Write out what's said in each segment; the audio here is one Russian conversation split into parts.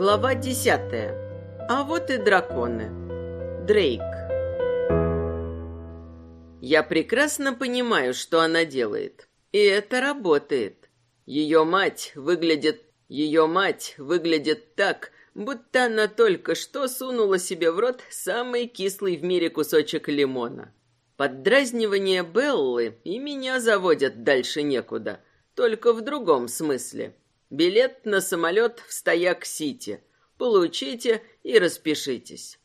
Глава десятая. А вот и драконы. Дрейк. Я прекрасно понимаю, что она делает. И это работает. Ее мать выглядит... Ее мать выглядит так, будто она только что сунула себе в рот самый кислый в мире кусочек лимона. Поддразнивание Беллы и меня заводят дальше некуда, только в другом смысле. Билет на самолет в Стояк-Сити. Получите и распишитесь.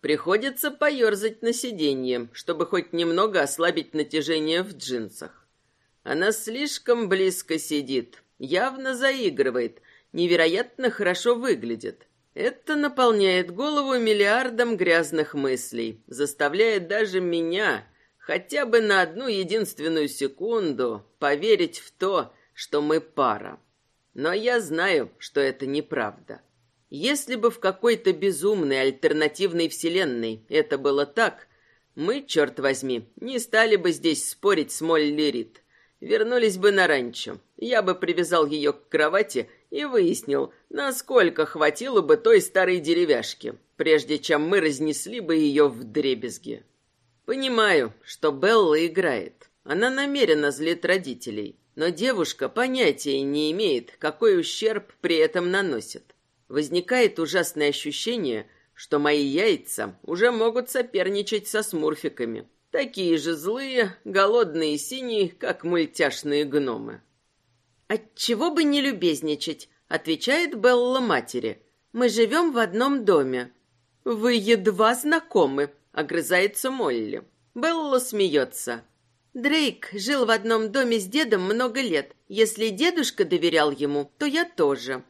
Приходится поерзать на сиденье, чтобы хоть немного ослабить натяжение в джинсах. Она слишком близко сидит, явно заигрывает, невероятно хорошо выглядит. Это наполняет голову миллиардом грязных мыслей, заставляет даже меня хотя бы на одну единственную секунду поверить в то, что мы пара. Но я знаю, что это неправда. Если бы в какой-то безумной альтернативной вселенной это было так, мы, черт возьми, не стали бы здесь спорить с Молли Рид. Вернулись бы на ранчо. Я бы привязал ее к кровати и выяснил, насколько хватило бы той старой деревяшки, прежде чем мы разнесли бы ее в дребезги. Понимаю, что Белла играет. Она намеренно злит родителей. Но девушка понятия не имеет, какой ущерб при этом наносит. Возникает ужасное ощущение, что мои яйца уже могут соперничать со смурфиками. Такие же злые, голодные и синие, как мультяшные гномы. «Отчего бы не любезничать?» — отвечает Белла матери. «Мы живем в одном доме». «Вы едва знакомы», — огрызается Молли. Белла смеется. Дрейк жил в одном доме с дедом много лет. Если дедушка доверял ему, то я тоже.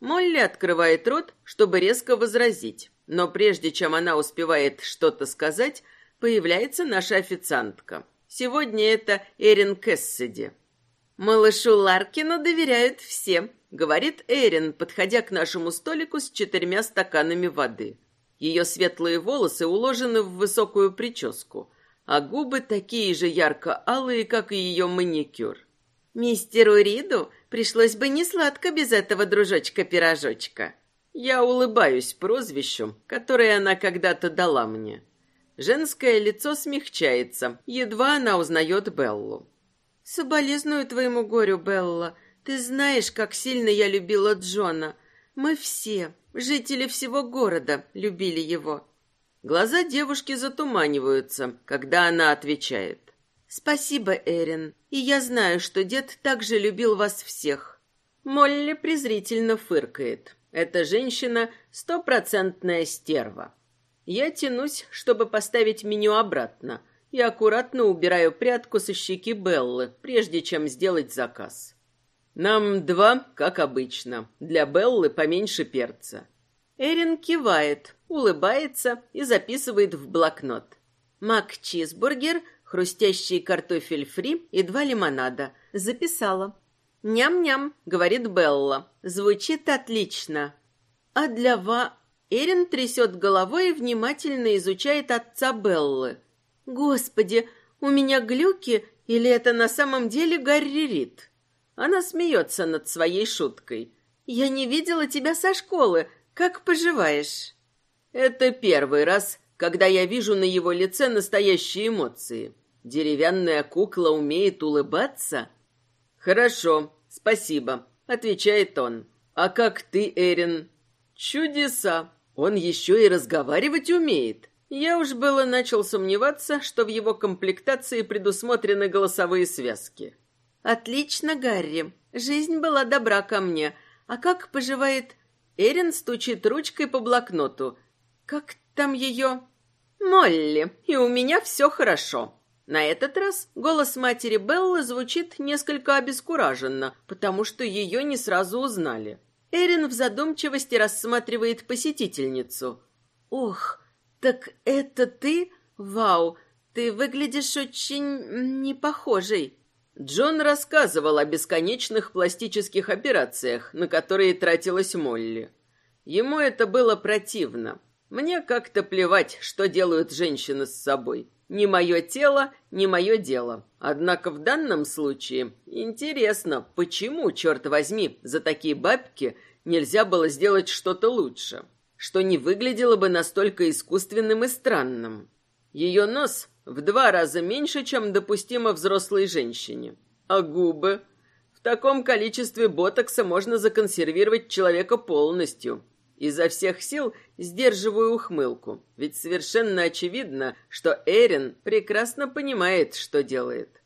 Молли открывает рот, чтобы резко возразить. Но прежде чем она успевает что-то сказать, появляется наша официантка. Сегодня это Эрин Кэссиди. «Малышу Ларкину доверяют все», — говорит Эрин, подходя к нашему столику с четырьмя стаканами воды. Ее светлые волосы уложены в высокую прическу — а губы такие же ярко-алые, как и ее маникюр. Мистеру Риду пришлось бы не сладко без этого дружочка-пирожочка. Я улыбаюсь прозвищу, которое она когда-то дала мне. Женское лицо смягчается, едва она узнает Беллу. «Соболезную твоему горю, Белла. Ты знаешь, как сильно я любила Джона. Мы все, жители всего города, любили его. Глаза девушки затуманиваются, когда она отвечает. «Спасибо, Эрин. И я знаю, что дед также любил вас всех». Молли презрительно фыркает. Эта женщина — стопроцентная стерва. Я тянусь, чтобы поставить меню обратно, и аккуратно убираю прядку со щеки Беллы, прежде чем сделать заказ. Нам два, как обычно. Для Беллы поменьше перца. Эрин кивает, улыбается и записывает в блокнот. Мак-чизбургер, хрустящий картофель фри и два лимонада. Записала. «Ням-ням», — говорит Белла. «Звучит отлично». «А для ва...» Эрин трясет головой и внимательно изучает отца Беллы. «Господи, у меня глюки или это на самом деле Гарри Рид?» Она смеется над своей шуткой. «Я не видела тебя со школы. Как поживаешь?» Это первый раз, когда я вижу на его лице настоящие эмоции. Деревянная кукла умеет улыбаться? Хорошо, спасибо, отвечает он. А как ты, Эрин? Чудеса. Он еще и разговаривать умеет. Я уж было начал сомневаться, что в его комплектации предусмотрены голосовые связки. Отлично, Гарри. Жизнь была добра ко мне. А как поживает Эрин стучит ручкой по блокноту. «Как там ее?» «Молли, и у меня все хорошо». На этот раз голос матери Беллы звучит несколько обескураженно, потому что ее не сразу узнали. Эрин в задумчивости рассматривает посетительницу. «Ох, так это ты? Вау, ты выглядишь очень не похожей». Джон рассказывал о бесконечных пластических операциях, на которые тратилась Молли. Ему это было противно. Мне как-то плевать, что делают женщины с собой. Не мое тело, не мое дело. Однако в данном случае интересно, почему, черт возьми, за такие бабки нельзя было сделать что-то лучше, что не выглядело бы настолько искусственным и странным. Ее нос в два раза меньше, чем допустимо взрослой женщине. А губы? В таком количестве ботокса можно законсервировать человека полностью. Изо всех сил сдерживаю ухмылку, ведь совершенно очевидно, что Эрин прекрасно понимает, что делает.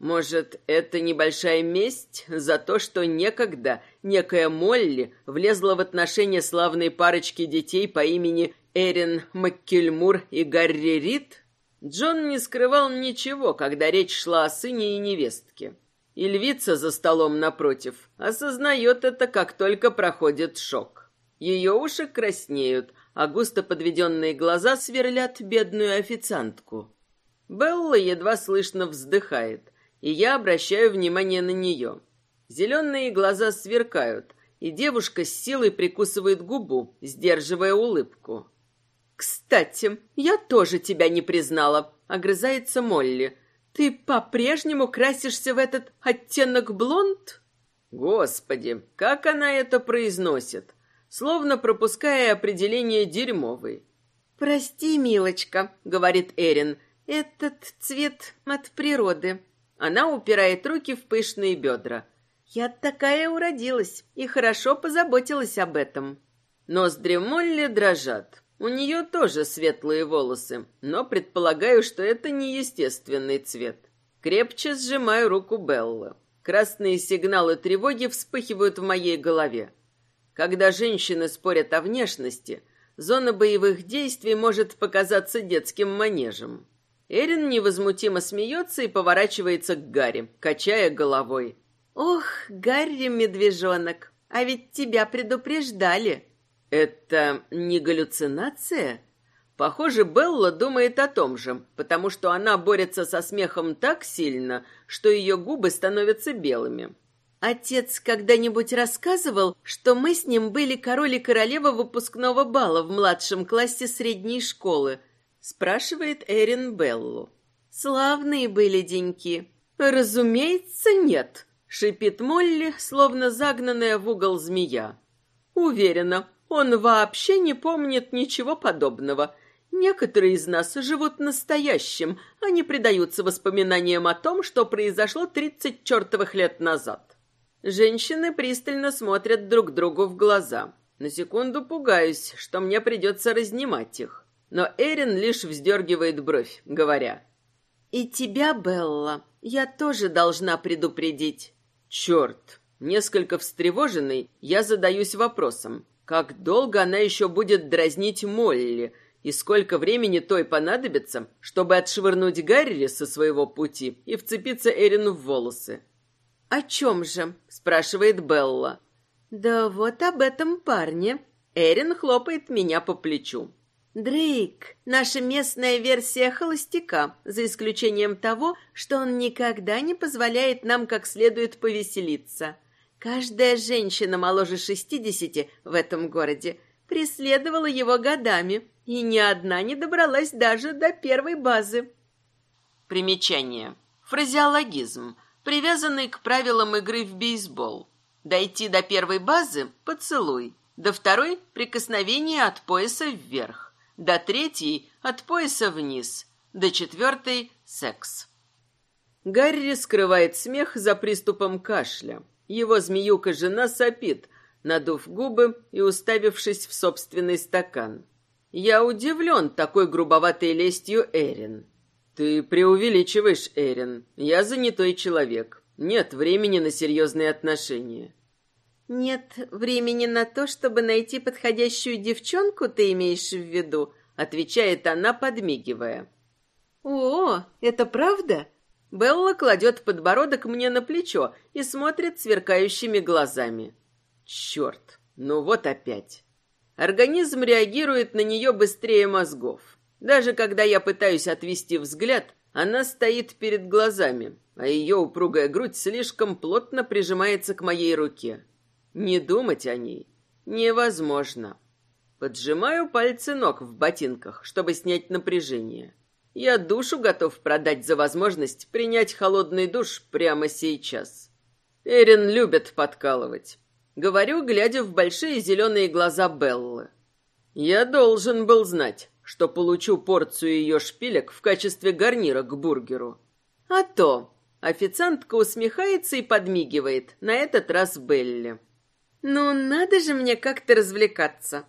Может, это небольшая месть за то, что некогда некая Молли влезла в отношения славной парочки детей по имени Эрин Маккельмур и Гарри Рид? Джон не скрывал ничего, когда речь шла о сыне и невестке. И львица за столом напротив осознает это, как только проходит шок. Ее уши краснеют, а густо подведенные глаза сверлят бедную официантку. Белла едва слышно вздыхает, и я обращаю внимание на нее. Зеленые глаза сверкают, и девушка с силой прикусывает губу, сдерживая улыбку. «Кстати, я тоже тебя не признала», — огрызается Молли. «Ты по-прежнему красишься в этот оттенок блонд?» Господи, как она это произносит, словно пропуская определение дерьмовый. «Прости, милочка», — говорит Эрин, — «этот цвет от природы». Она упирает руки в пышные бедра. «Я такая уродилась и хорошо позаботилась об этом». Ноздри Молли дрожат. У нее тоже светлые волосы, но предполагаю, что это не естественный цвет. Крепче сжимаю руку Беллы. Красные сигналы тревоги вспыхивают в моей голове. Когда женщины спорят о внешности, зона боевых действий может показаться детским манежем. Эрин невозмутимо смеется и поворачивается к Гарри, качая головой. «Ох, Гарри, медвежонок, а ведь тебя предупреждали!» Это не галлюцинация? Похоже, Белла думает о том же, потому что она борется со смехом так сильно, что ее губы становятся белыми. Отец когда-нибудь рассказывал, что мы с ним были король и королева выпускного бала в младшем классе средней школы, спрашивает Эрин Беллу. Славные были деньки. Разумеется, нет, шипит Молли, словно загнанная в угол змея. Уверена, он вообще не помнит ничего подобного. Некоторые из нас живут настоящим, а не предаются воспоминаниям о том, что произошло тридцать чертовых лет назад. Женщины пристально смотрят друг другу в глаза. На секунду пугаюсь, что мне придется разнимать их. Но Эрин лишь вздергивает бровь, говоря. «И тебя, Белла, я тоже должна предупредить». «Черт!» Несколько встревоженный, я задаюсь вопросом. Как долго она еще будет дразнить Молли, и сколько времени той понадобится, чтобы отшвырнуть Гарри со своего пути и вцепиться Эрину в волосы? «О чем же?» – спрашивает Белла. «Да вот об этом парне». Эрин хлопает меня по плечу. Дрейк — наша местная версия холостяка, за исключением того, что он никогда не позволяет нам как следует повеселиться. Каждая женщина моложе шестидесяти в этом городе преследовала его годами, и ни одна не добралась даже до первой базы. Примечание. Фразеологизм, привязанный к правилам игры в бейсбол. Дойти до первой базы – поцелуй, до второй – прикосновение от пояса вверх, до третьей – от пояса вниз, до четвертой – секс. Гарри скрывает смех за приступом кашля. Его змеюка-жена сопит, надув губы и уставившись в собственный стакан. Я удивлен такой грубоватой лестью Эрин. Ты преувеличиваешь, Эрин. Я занятой человек. Нет времени на серьезные отношения. Нет времени на то, чтобы найти подходящую девчонку, ты имеешь в виду? Отвечает она, подмигивая. О, это правда? Белла кладет подбородок мне на плечо и смотрит сверкающими глазами. Черт, ну вот опять. Организм реагирует на нее быстрее мозгов. Даже когда я пытаюсь отвести взгляд, она стоит перед глазами, а ее упругая грудь слишком плотно прижимается к моей руке. Не думать о ней невозможно. Поджимаю пальцы ног в ботинках, чтобы снять напряжение. Я душу готов продать за возможность принять холодный душ прямо сейчас. Эрин любит подкалывать. Говорю, глядя в большие зеленые глаза Беллы. Я должен был знать, что получу порцию ее шпилек в качестве гарнира к бургеру. А то официантка усмехается и подмигивает, на этот раз Белли. «Ну, надо же мне как-то развлекаться».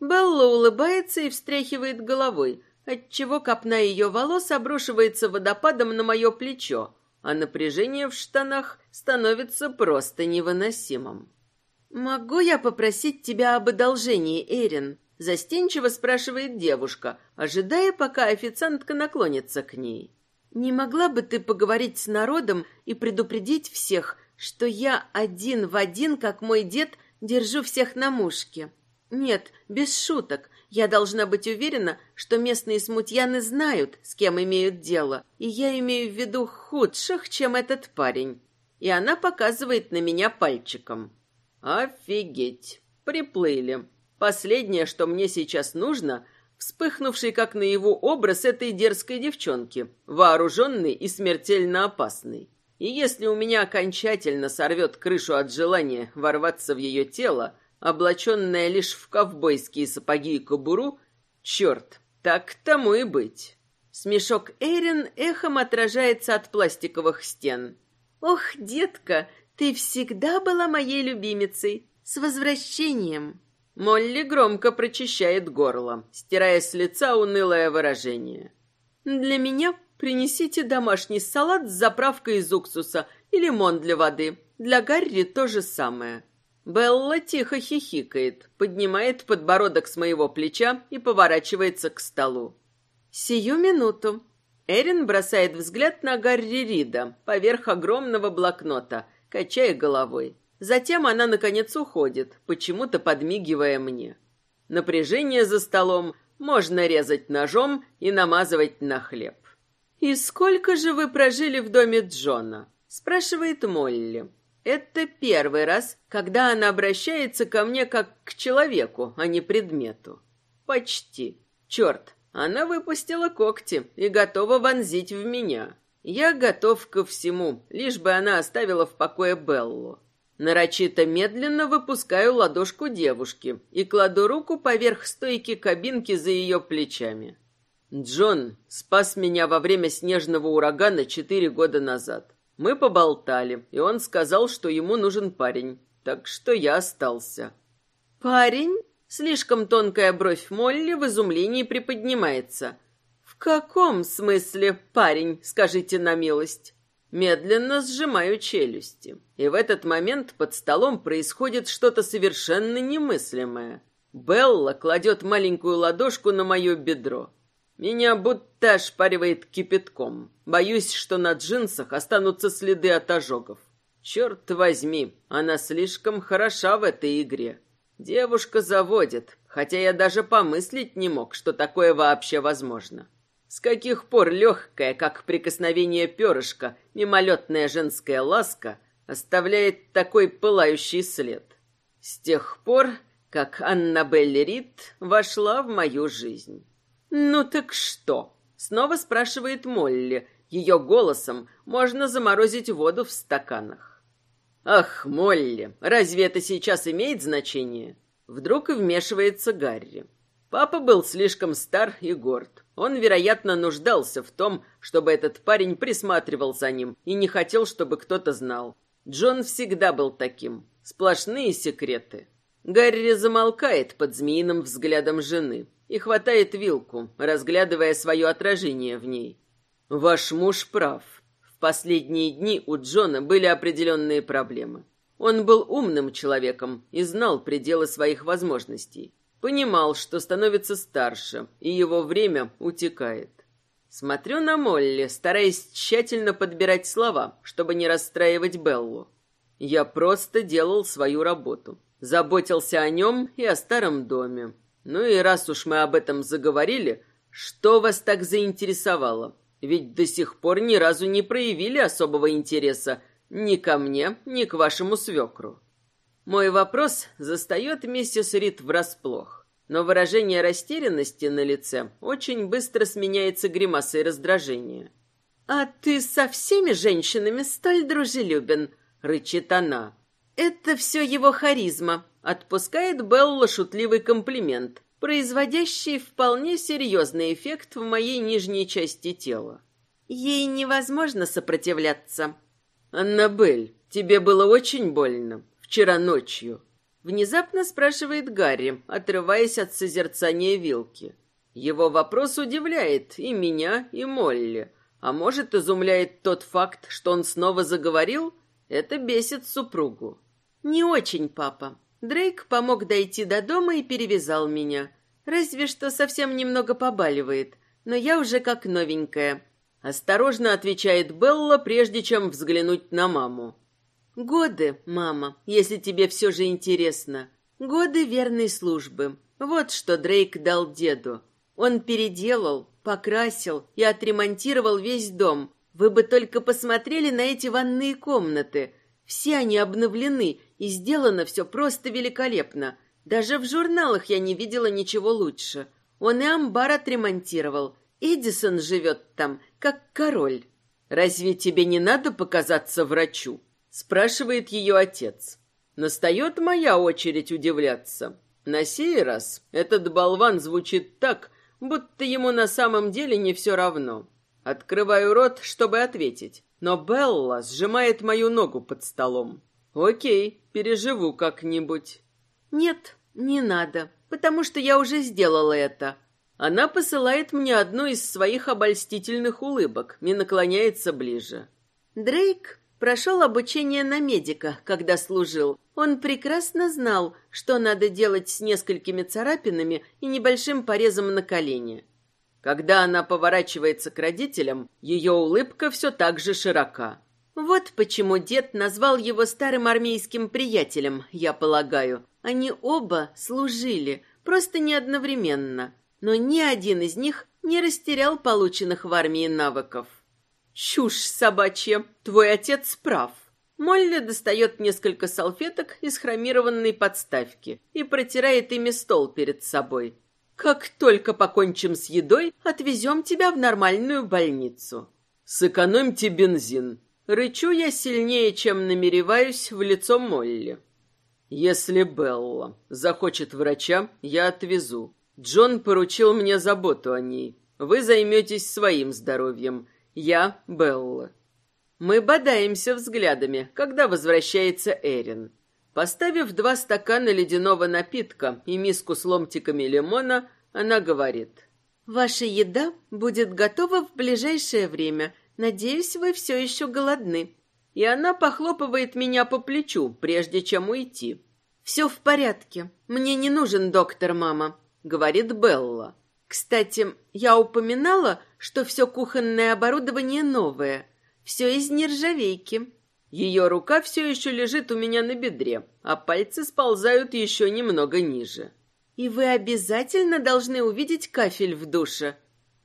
Белла улыбается и встряхивает головой, отчего копна ее волос обрушивается водопадом на мое плечо, а напряжение в штанах становится просто невыносимым. «Могу я попросить тебя об одолжении, Эрин?» Застенчиво спрашивает девушка, ожидая, пока официантка наклонится к ней. «Не могла бы ты поговорить с народом и предупредить всех, что я один в один, как мой дед, держу всех на мушке? Нет, без шуток. Я должна быть уверена, что местные смутьяны знают, с кем имеют дело, и я имею в виду худших, чем этот парень. И она показывает на меня пальчиком. Офигеть! Приплыли. Последнее, что мне сейчас нужно, вспыхнувший как на его образ этой дерзкой девчонки, вооруженный и смертельно опасный. И если у меня окончательно сорвет крышу от желания ворваться в ее тело, облаченная лишь в ковбойские сапоги и кобуру, черт, так тому и быть. Смешок Эрин эхом отражается от пластиковых стен. «Ох, детка, ты всегда была моей любимицей. С возвращением!» Молли громко прочищает горло, стирая с лица унылое выражение. «Для меня принесите домашний салат с заправкой из уксуса и лимон для воды. Для Гарри то же самое». Белла тихо хихикает, поднимает подбородок с моего плеча и поворачивается к столу. «Сию минуту». Эрин бросает взгляд на Гарри Рида поверх огромного блокнота, качая головой. Затем она, наконец, уходит, почему-то подмигивая мне. Напряжение за столом можно резать ножом и намазывать на хлеб. «И сколько же вы прожили в доме Джона?» – спрашивает Молли. Это первый раз, когда она обращается ко мне как к человеку, а не предмету. Почти. Черт, она выпустила когти и готова вонзить в меня. Я готов ко всему, лишь бы она оставила в покое Беллу. Нарочито медленно выпускаю ладошку девушки и кладу руку поверх стойки кабинки за ее плечами. Джон спас меня во время снежного урагана четыре года назад. Мы поболтали, и он сказал, что ему нужен парень, так что я остался. Парень? Слишком тонкая бровь Молли в изумлении приподнимается. В каком смысле парень, скажите на милость? Медленно сжимаю челюсти, и в этот момент под столом происходит что-то совершенно немыслимое. Белла кладет маленькую ладошку на мое бедро. Меня будто ошпаривает кипятком. Боюсь, что на джинсах останутся следы от ожогов. Черт возьми, она слишком хороша в этой игре. Девушка заводит, хотя я даже помыслить не мог, что такое вообще возможно. С каких пор легкая, как прикосновение перышка, мимолетная женская ласка оставляет такой пылающий след? С тех пор, как Аннабель Рид вошла в мою жизнь. «Ну так что?» — снова спрашивает Молли. Ее голосом можно заморозить воду в стаканах. «Ах, Молли, разве это сейчас имеет значение?» Вдруг и вмешивается Гарри. Папа был слишком стар и горд. Он, вероятно, нуждался в том, чтобы этот парень присматривал за ним и не хотел, чтобы кто-то знал. Джон всегда был таким. Сплошные секреты. Гарри замолкает под змеиным взглядом жены и хватает вилку, разглядывая свое отражение в ней. «Ваш муж прав. В последние дни у Джона были определенные проблемы. Он был умным человеком и знал пределы своих возможностей. Понимал, что становится старше, и его время утекает. Смотрю на Молли, стараясь тщательно подбирать слова, чтобы не расстраивать Беллу. Я просто делал свою работу. Заботился о нем и о старом доме. Ну и раз уж мы об этом заговорили, что вас так заинтересовало? Ведь до сих пор ни разу не проявили особого интереса ни ко мне, ни к вашему свекру. Мой вопрос застает миссис Рид врасплох. но выражение растерянности на лице очень быстро сменяется гримасой раздражения. «А ты со всеми женщинами столь дружелюбен», — рычит она. «Это все его харизма», — отпускает Белла шутливый комплимент, производящий вполне серьезный эффект в моей нижней части тела. Ей невозможно сопротивляться. «Аннабель, тебе было очень больно вчера ночью?» Внезапно спрашивает Гарри, отрываясь от созерцания вилки. Его вопрос удивляет и меня, и Молли. А может, изумляет тот факт, что он снова заговорил? Это бесит супругу. «Не очень, папа. Дрейк помог дойти до дома и перевязал меня. Разве что совсем немного побаливает, но я уже как новенькая. Осторожно отвечает Белла, прежде чем взглянуть на маму. Годы, мама, если тебе все же интересно. Годы верной службы. Вот что Дрейк дал деду. Он переделал, покрасил и отремонтировал весь дом. Вы бы только посмотрели на эти ванные комнаты. Все они обновлены, и сделано все просто великолепно. Даже в журналах я не видела ничего лучше. Он и амбар отремонтировал. Эдисон живет там, как король. Разве тебе не надо показаться врачу? Спрашивает ее отец. Настает моя очередь удивляться. На сей раз этот болван звучит так, будто ему на самом деле не все равно. Открываю рот, чтобы ответить, но Белла сжимает мою ногу под столом. Окей, переживу как-нибудь. Нет, не надо, потому что я уже сделала это. Она посылает мне одну из своих обольстительных улыбок и наклоняется ближе. Дрейк прошел обучение на медика, когда служил. Он прекрасно знал, что надо делать с несколькими царапинами и небольшим порезом на колене. Когда она поворачивается к родителям, ее улыбка все так же широка. Вот почему дед назвал его старым армейским приятелем, я полагаю. Они оба служили, просто не одновременно но ни один из них не растерял полученных в армии навыков. «Чушь собачья! Твой отец прав!» Молли достает несколько салфеток из хромированной подставки и протирает ими стол перед собой. «Как только покончим с едой, отвезем тебя в нормальную больницу». «Сэкономьте бензин». Рычу я сильнее, чем намереваюсь в лицо Молли. «Если Белла захочет врача, я отвезу. Джон поручил мне заботу о ней. Вы займетесь своим здоровьем. Я Белла. Мы бодаемся взглядами, когда возвращается Эрин. Поставив два стакана ледяного напитка и миску с ломтиками лимона, она говорит. «Ваша еда будет готова в ближайшее время. Надеюсь, вы все еще голодны». И она похлопывает меня по плечу, прежде чем уйти. «Все в порядке. Мне не нужен доктор, мама говорит Белла. Кстати, я упоминала, что все кухонное оборудование новое, все из нержавейки. Ее рука все еще лежит у меня на бедре, а пальцы сползают еще немного ниже. И вы обязательно должны увидеть кафель в душе.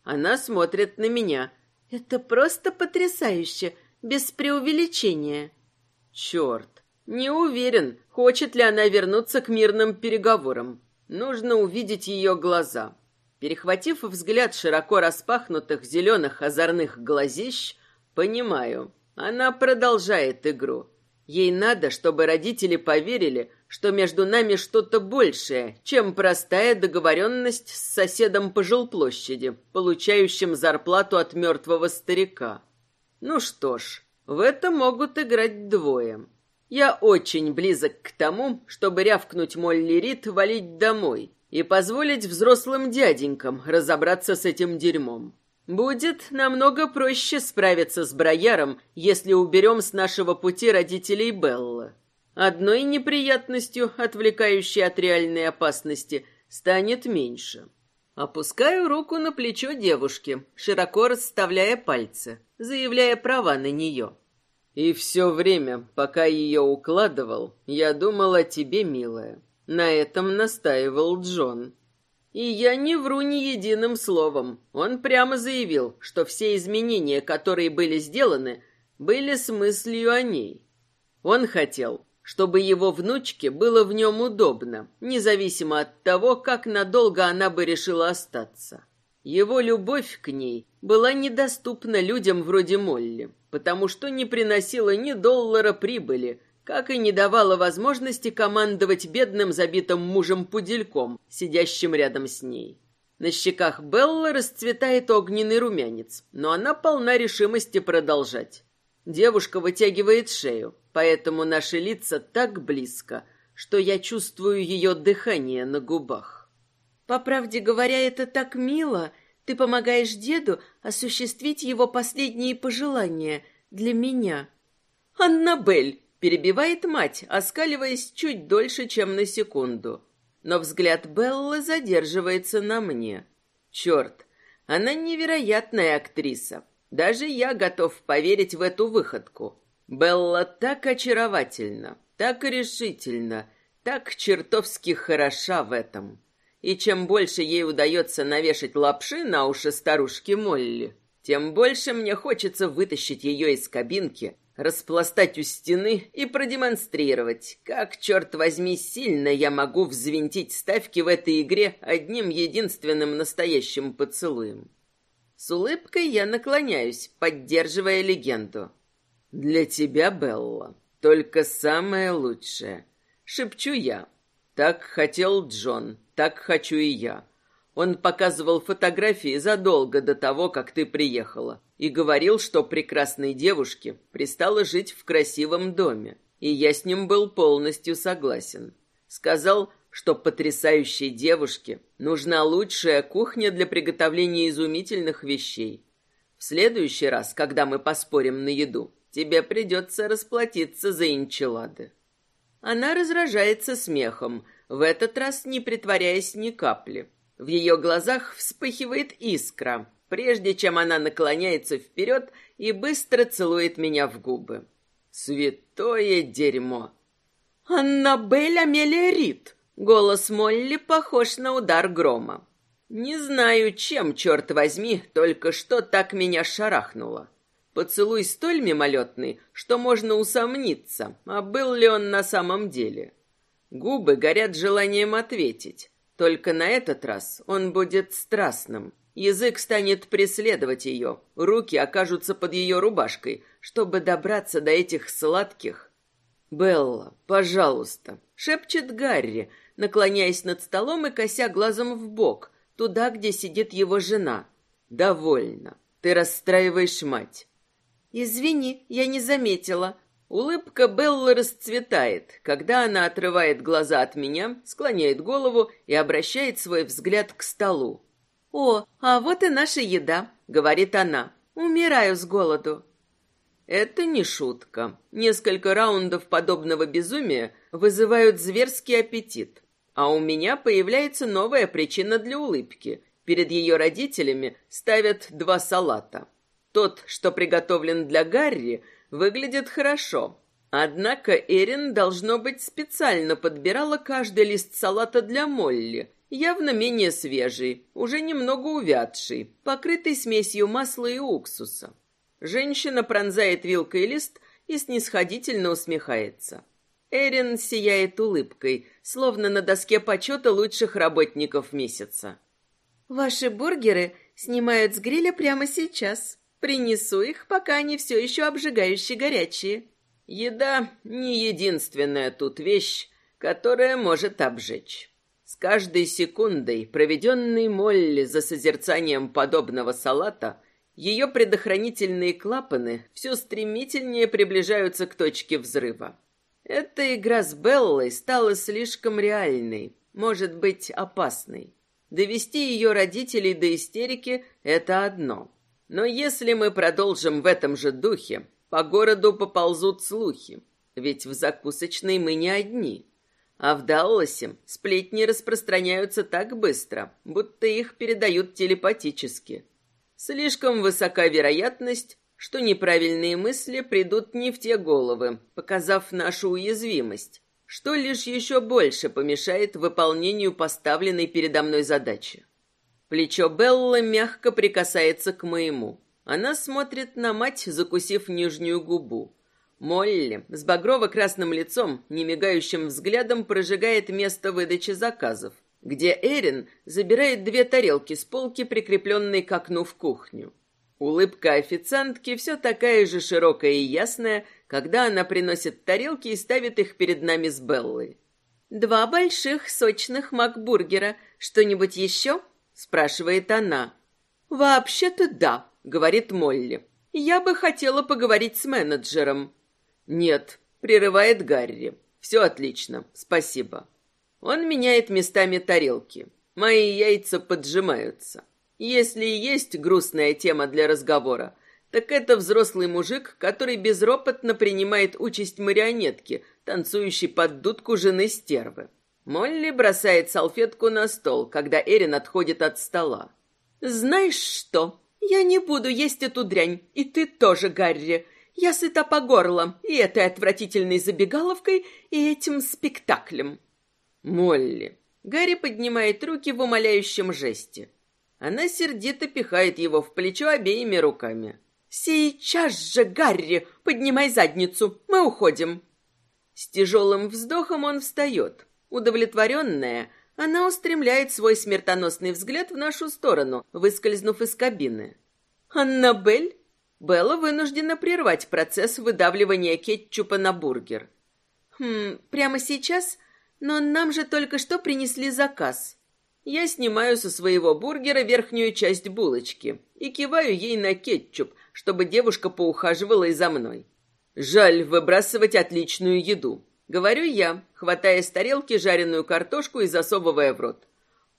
Она смотрит на меня. Это просто потрясающе, без преувеличения. Черт, не уверен, хочет ли она вернуться к мирным переговорам. Нужно увидеть ее глаза. Перехватив взгляд широко распахнутых зеленых озорных глазищ, понимаю, она продолжает игру. Ей надо, чтобы родители поверили, что между нами что-то большее, чем простая договоренность с соседом по жилплощади, получающим зарплату от мертвого старика. Ну что ж, в это могут играть двое. Я очень близок к тому, чтобы рявкнуть Молли Рид валить домой и позволить взрослым дяденькам разобраться с этим дерьмом. Будет намного проще справиться с Брояром, если уберем с нашего пути родителей Белла. Одной неприятностью, отвлекающей от реальной опасности, станет меньше. Опускаю руку на плечо девушки, широко расставляя пальцы, заявляя права на нее. И все время, пока ее укладывал, я думал о тебе, милая. На этом настаивал Джон. И я не вру ни единым словом. Он прямо заявил, что все изменения, которые были сделаны, были с мыслью о ней. Он хотел, чтобы его внучке было в нем удобно, независимо от того, как надолго она бы решила остаться. Его любовь к ней была недоступна людям вроде Молли, потому что не приносила ни доллара прибыли, как и не давала возможности командовать бедным забитым мужем-пудельком, сидящим рядом с ней. На щеках Беллы расцветает огненный румянец, но она полна решимости продолжать. Девушка вытягивает шею, поэтому наши лица так близко, что я чувствую ее дыхание на губах. По правде говоря, это так мило. Ты помогаешь деду осуществить его последние пожелания для меня. Аннабель перебивает мать, оскаливаясь чуть дольше, чем на секунду. Но взгляд Беллы задерживается на мне. Черт, она невероятная актриса. Даже я готов поверить в эту выходку. Белла так очаровательна, так решительна, так чертовски хороша в этом. И чем больше ей удается навешать лапши на уши старушки Молли, тем больше мне хочется вытащить ее из кабинки, распластать у стены и продемонстрировать, как, черт возьми, сильно я могу взвинтить ставки в этой игре одним единственным настоящим поцелуем. С улыбкой я наклоняюсь, поддерживая легенду. «Для тебя, Белла, только самое лучшее», — шепчу я. «Так хотел Джон, так хочу и я. Он показывал фотографии задолго до того, как ты приехала, и говорил, что прекрасной девушке пристало жить в красивом доме, и я с ним был полностью согласен. Сказал, что потрясающей девушке нужна лучшая кухня для приготовления изумительных вещей. В следующий раз, когда мы поспорим на еду, Тебе придется расплатиться за инчелады. Она разражается смехом, в этот раз не притворяясь ни капли. В ее глазах вспыхивает искра, прежде чем она наклоняется вперед и быстро целует меня в губы. Святое дерьмо! «Аннабель Амелия Рид!» Голос Молли похож на удар грома. Не знаю, чем, черт возьми, только что так меня шарахнуло. Поцелуй столь мимолетный, что можно усомниться, а был ли он на самом деле. Губы горят желанием ответить. Только на этот раз он будет страстным. Язык станет преследовать ее, руки окажутся под ее рубашкой, чтобы добраться до этих сладких. «Белла, пожалуйста», — шепчет Гарри, наклоняясь над столом и кося глазом в бок, туда, где сидит его жена. «Довольно. Ты расстраиваешь мать. «Извини, я не заметила». Улыбка Беллы расцветает, когда она отрывает глаза от меня, склоняет голову и обращает свой взгляд к столу. «О, а вот и наша еда», — говорит она. «Умираю с голоду». Это не шутка. Несколько раундов подобного безумия вызывают зверский аппетит. А у меня появляется новая причина для улыбки. Перед ее родителями ставят два салата. Тот, что приготовлен для Гарри, выглядит хорошо. Однако Эрин, должно быть, специально подбирала каждый лист салата для Молли, явно менее свежий, уже немного увядший, покрытый смесью масла и уксуса. Женщина пронзает вилкой лист и снисходительно усмехается. Эрин сияет улыбкой, словно на доске почета лучших работников месяца. «Ваши бургеры снимают с гриля прямо сейчас», Принесу их, пока они все еще обжигающе горячие. Еда не единственная тут вещь, которая может обжечь. С каждой секундой, проведенной Молли за созерцанием подобного салата, ее предохранительные клапаны все стремительнее приближаются к точке взрыва. Эта игра с Беллой стала слишком реальной, может быть, опасной. Довести ее родителей до истерики – это одно – но если мы продолжим в этом же духе, по городу поползут слухи. Ведь в закусочной мы не одни. А в Далласе сплетни распространяются так быстро, будто их передают телепатически. Слишком высока вероятность, что неправильные мысли придут не в те головы, показав нашу уязвимость, что лишь еще больше помешает выполнению поставленной передо мной задачи. Плечо Беллы мягко прикасается к моему. Она смотрит на мать, закусив нижнюю губу. Молли с багрово-красным лицом, немигающим взглядом прожигает место выдачи заказов, где Эрин забирает две тарелки с полки, прикрепленной к окну в кухню. Улыбка официантки все такая же широкая и ясная, когда она приносит тарелки и ставит их перед нами с Беллой. «Два больших сочных макбургера. Что-нибудь еще?» — спрашивает она. «Вообще-то да», — говорит Молли. «Я бы хотела поговорить с менеджером». «Нет», — прерывает Гарри. «Все отлично, спасибо». Он меняет местами тарелки. Мои яйца поджимаются. Если и есть грустная тема для разговора, так это взрослый мужик, который безропотно принимает участь марионетки, танцующей под дудку жены стервы. Молли бросает салфетку на стол, когда Эрин отходит от стола. «Знаешь что? Я не буду есть эту дрянь, и ты тоже, Гарри. Я сыта по горло и этой отвратительной забегаловкой, и этим спектаклем». «Молли». Гарри поднимает руки в умоляющем жесте. Она сердито пихает его в плечо обеими руками. «Сейчас же, Гарри, поднимай задницу, мы уходим!» С тяжелым вздохом он встает. Удовлетворенная, она устремляет свой смертоносный взгляд в нашу сторону, выскользнув из кабины. «Аннабель?» Белла вынуждена прервать процесс выдавливания кетчупа на бургер. «Хм, прямо сейчас? Но нам же только что принесли заказ». Я снимаю со своего бургера верхнюю часть булочки и киваю ей на кетчуп, чтобы девушка поухаживала и за мной. Жаль выбрасывать отличную еду. Говорю я, хватая с тарелки жареную картошку и засовывая в рот.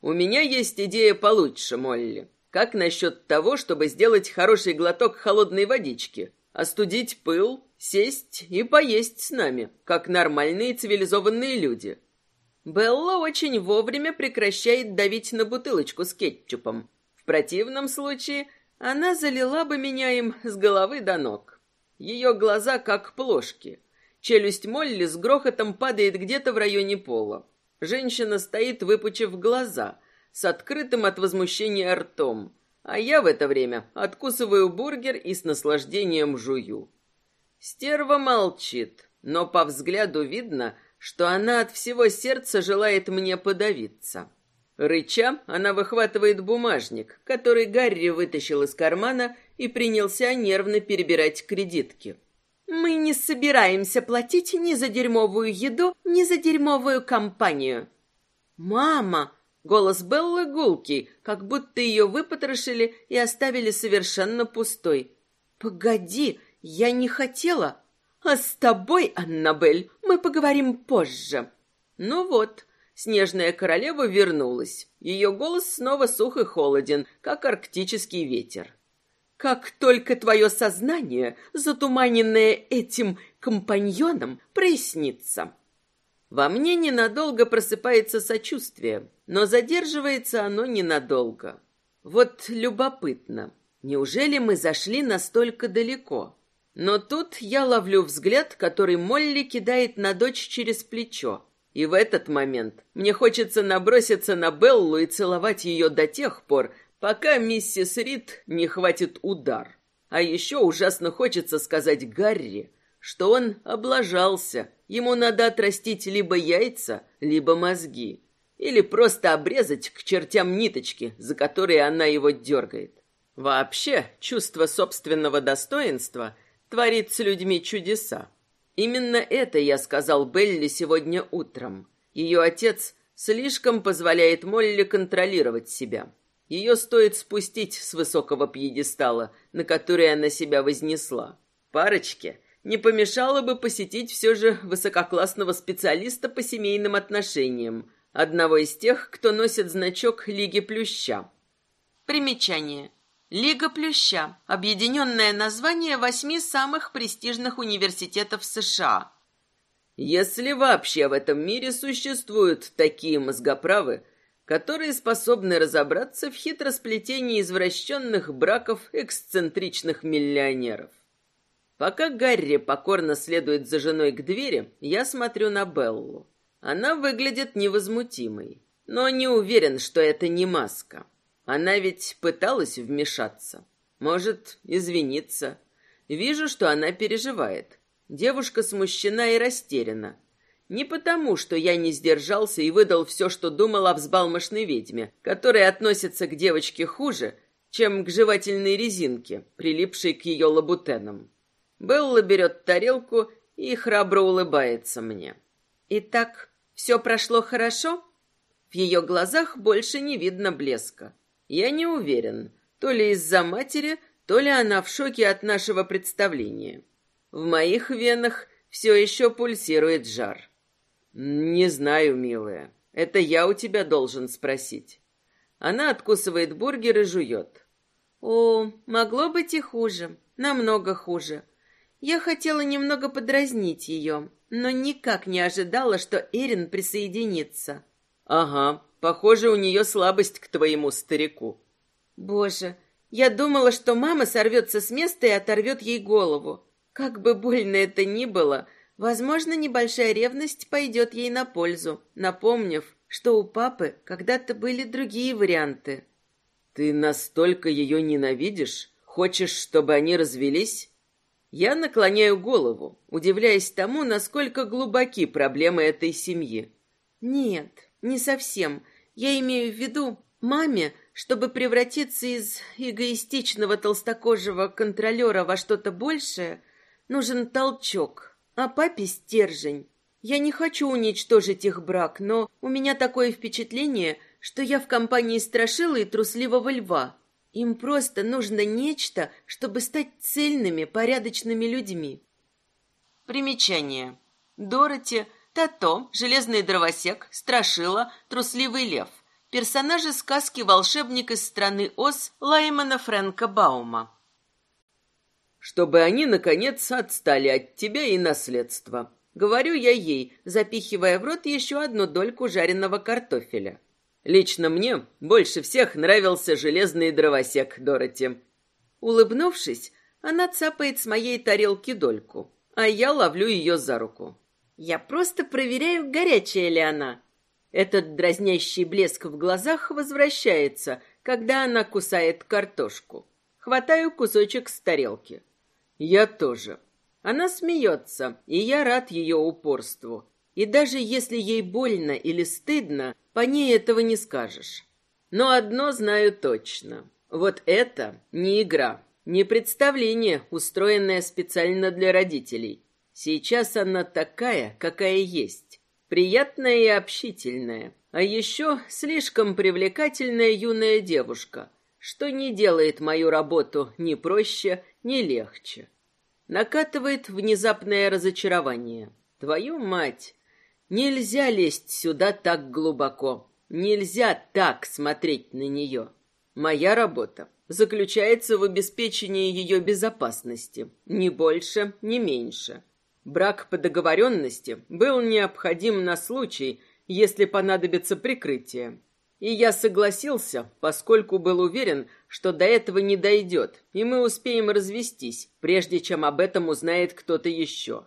У меня есть идея получше, Молли. Как насчет того, чтобы сделать хороший глоток холодной водички, остудить пыл, сесть и поесть с нами, как нормальные цивилизованные люди? Белла очень вовремя прекращает давить на бутылочку с кетчупом. В противном случае она залила бы меня им с головы до ног. Ее глаза как плошки. Челюсть Молли с грохотом падает где-то в районе пола. Женщина стоит, выпучив глаза, с открытым от возмущения ртом, а я в это время откусываю бургер и с наслаждением жую. Стерва молчит, но по взгляду видно, что она от всего сердца желает мне подавиться. Рыча, она выхватывает бумажник, который Гарри вытащил из кармана и принялся нервно перебирать кредитки. «Мы не собираемся платить ни за дерьмовую еду, ни за дерьмовую компанию». «Мама!» Голос Беллы гулкий, как будто ее выпотрошили и оставили совершенно пустой. «Погоди, я не хотела. А с тобой, Аннабель, мы поговорим позже». Ну вот, Снежная королева вернулась. Ее голос снова сух и холоден, как арктический ветер. Как только твое сознание, затуманенное этим компаньоном, прояснится. Во мне ненадолго просыпается сочувствие, но задерживается оно ненадолго. Вот любопытно, неужели мы зашли настолько далеко? Но тут я ловлю взгляд, который Молли кидает на дочь через плечо. И в этот момент мне хочется наброситься на Беллу и целовать ее до тех пор, пока миссис Рид не хватит удар. А еще ужасно хочется сказать Гарри, что он облажался. Ему надо отрастить либо яйца, либо мозги. Или просто обрезать к чертям ниточки, за которые она его дергает. Вообще, чувство собственного достоинства творит с людьми чудеса. Именно это я сказал Белли сегодня утром. Ее отец слишком позволяет Молли контролировать себя. Ее стоит спустить с высокого пьедестала, на который она себя вознесла. Парочке не помешало бы посетить все же высококлассного специалиста по семейным отношениям, одного из тех, кто носит значок Лиги Плюща. Примечание. Лига Плюща – объединенное название восьми самых престижных университетов США. Если вообще в этом мире существуют такие мозгоправы, которые способны разобраться в хитросплетении извращенных браков эксцентричных миллионеров. Пока Гарри покорно следует за женой к двери, я смотрю на Беллу. Она выглядит невозмутимой, но не уверен, что это не маска. Она ведь пыталась вмешаться. Может, извиниться. Вижу, что она переживает. девушка смущена и растеряна. Не потому, что я не сдержался и выдал все, что думал о взбалмошной ведьме, которая относится к девочке хуже, чем к жевательной резинке, прилипшей к ее лабутенам. Белла берет тарелку и храбро улыбается мне. «Итак, все прошло хорошо?» В ее глазах больше не видно блеска. Я не уверен, то ли из-за матери, то ли она в шоке от нашего представления. В моих венах все еще пульсирует жар. Не знаю, милая. Это я у тебя должен спросить. Она откусывает бургер и жует. О, могло быть и хуже. Намного хуже. Я хотела немного подразнить ее, но никак не ожидала, что Эрин присоединится. Ага, похоже, у нее слабость к твоему старику. Боже, я думала, что мама сорвется с места и оторвет ей голову. Как бы больно это ни было, Возможно, небольшая ревность пойдет ей на пользу, напомнив, что у папы когда-то были другие варианты. Ты настолько ее ненавидишь? Хочешь, чтобы они развелись? Я наклоняю голову, удивляясь тому, насколько глубоки проблемы этой семьи. Нет, не совсем. Я имею в виду, маме, чтобы превратиться из эгоистичного толстокожего контролера во что-то большее, нужен толчок, а папе стержень. Я не хочу уничтожить их брак, но у меня такое впечатление, что я в компании страшила и трусливого льва. Им просто нужно нечто, чтобы стать цельными, порядочными людьми. Примечание. Дороти, Тато, Железный дровосек, Страшила, Трусливый лев. Персонажи сказки «Волшебник из страны Оз» Лаймана Фрэнка Баума чтобы они, наконец, отстали от тебя и наследства. Говорю я ей, запихивая в рот еще одну дольку жареного картофеля. Лично мне больше всех нравился железный дровосек Дороти. Улыбнувшись, она цапает с моей тарелки дольку, а я ловлю ее за руку. Я просто проверяю, горячая ли она. Этот дразнящий блеск в глазах возвращается, когда она кусает картошку. Хватаю кусочек с тарелки. Я тоже. Она смеется, и я рад ее упорству. И даже если ей больно или стыдно, по ней этого не скажешь. Но одно знаю точно. Вот это не игра, не представление, устроенное специально для родителей. Сейчас она такая, какая есть. Приятная и общительная. А еще слишком привлекательная юная девушка, что не делает мою работу ни проще, ни легче. Накатывает внезапное разочарование. Твою мать! Нельзя лезть сюда так глубоко. Нельзя так смотреть на нее. Моя работа заключается в обеспечении ее безопасности. Ни больше, ни меньше. Брак по договоренности был необходим на случай, если понадобится прикрытие. И я согласился, поскольку был уверен, что до этого не дойдет, и мы успеем развестись, прежде чем об этом узнает кто-то еще.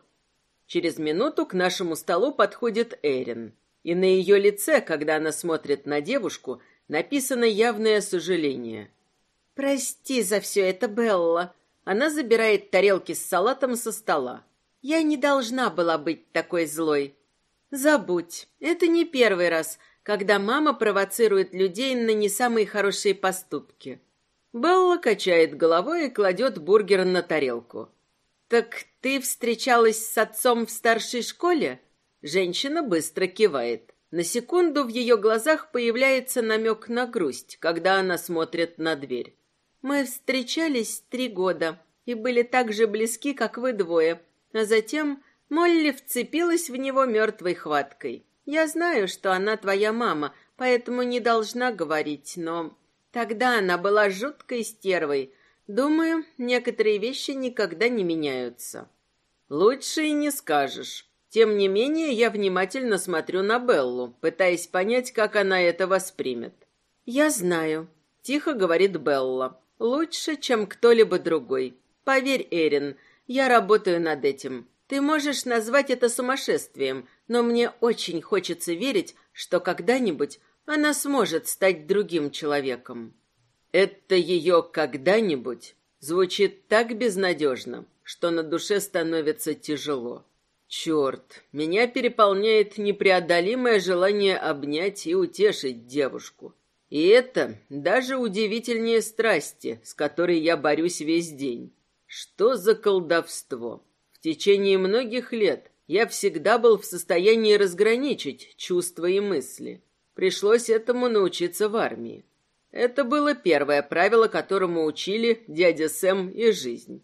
Через минуту к нашему столу подходит Эрин, и на ее лице, когда она смотрит на девушку, написано явное сожаление. «Прости за все это, Белла». Она забирает тарелки с салатом со стола. «Я не должна была быть такой злой». «Забудь, это не первый раз, когда мама провоцирует людей на не самые хорошие поступки. Белла качает головой и кладет бургер на тарелку. «Так ты встречалась с отцом в старшей школе?» Женщина быстро кивает. На секунду в ее глазах появляется намек на грусть, когда она смотрит на дверь. «Мы встречались три года и были так же близки, как вы двое. А затем Молли вцепилась в него мертвой хваткой. Я знаю, что она твоя мама, поэтому не должна говорить, но тогда она была жуткой стервой. Думаю, некоторые вещи никогда не меняются. Лучше и не скажешь. Тем не менее, я внимательно смотрю на Беллу, пытаясь понять, как она это воспримет. Я знаю, тихо говорит Белла. Лучше, чем кто-либо другой. Поверь, Эрин, я работаю над этим. Ты можешь назвать это сумасшествием, но мне очень хочется верить, что когда-нибудь она сможет стать другим человеком. Это ее когда-нибудь звучит так безнадежно, что на душе становится тяжело. Черт, меня переполняет непреодолимое желание обнять и утешить девушку. И это даже удивительнее страсти, с которой я борюсь весь день. Что за колдовство? Течение многих лет я всегда был в состоянии разграничить чувства и мысли. Пришлось этому научиться в армии. Это было первое правило, которому учили дядя Сэм и жизнь.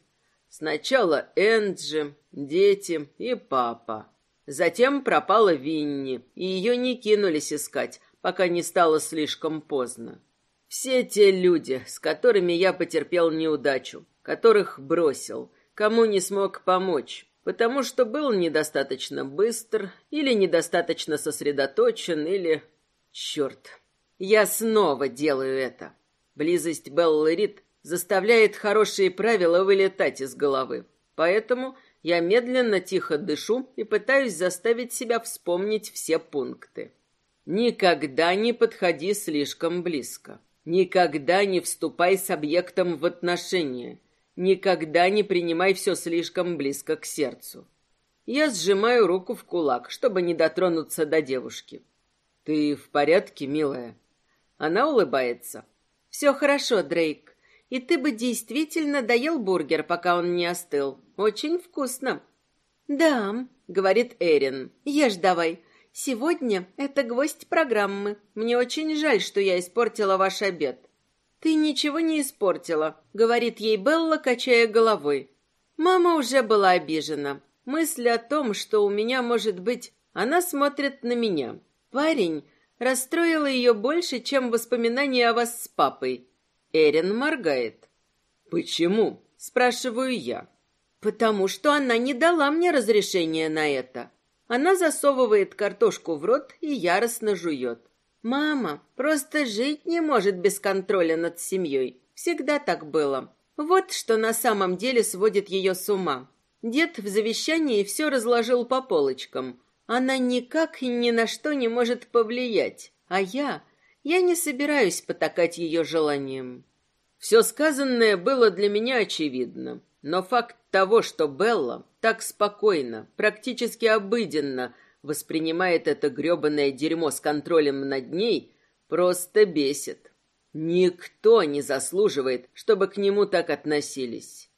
Сначала Энджи, дети и папа. Затем пропала Винни, и ее не кинулись искать, пока не стало слишком поздно. Все те люди, с которыми я потерпел неудачу, которых бросил, кому не смог помочь, потому что был недостаточно быстр или недостаточно сосредоточен, или... Черт, я снова делаю это. Близость Беллы Рид заставляет хорошие правила вылетать из головы. Поэтому я медленно тихо дышу и пытаюсь заставить себя вспомнить все пункты. Никогда не подходи слишком близко. Никогда не вступай с объектом в отношения. Никогда не принимай все слишком близко к сердцу. Я сжимаю руку в кулак, чтобы не дотронуться до девушки. Ты в порядке, милая? Она улыбается. Все хорошо, Дрейк. И ты бы действительно доел бургер, пока он не остыл. Очень вкусно. Да, говорит Эрин. Ешь давай. Сегодня это гвоздь программы. Мне очень жаль, что я испортила ваш обед. Ты ничего не испортила, говорит ей Белла, качая головой. Мама уже была обижена. Мысль о том, что у меня может быть, она смотрит на меня. Парень расстроила ее больше, чем воспоминания о вас с папой. Эрин моргает. «Почему?» – спрашиваю я. «Потому что она не дала мне разрешения на это». Она засовывает картошку в рот и яростно жует. «Мама просто жить не может без контроля над семьей. Всегда так было. Вот что на самом деле сводит ее с ума. Дед в завещании все разложил по полочкам. Она никак и ни на что не может повлиять. А я... Я не собираюсь потакать ее желаниям. Все сказанное было для меня очевидно, но факт того, что Белла так спокойно, практически обыденно воспринимает это грёбаное дерьмо с контролем над ней, просто бесит. Никто не заслуживает, чтобы к нему так относились.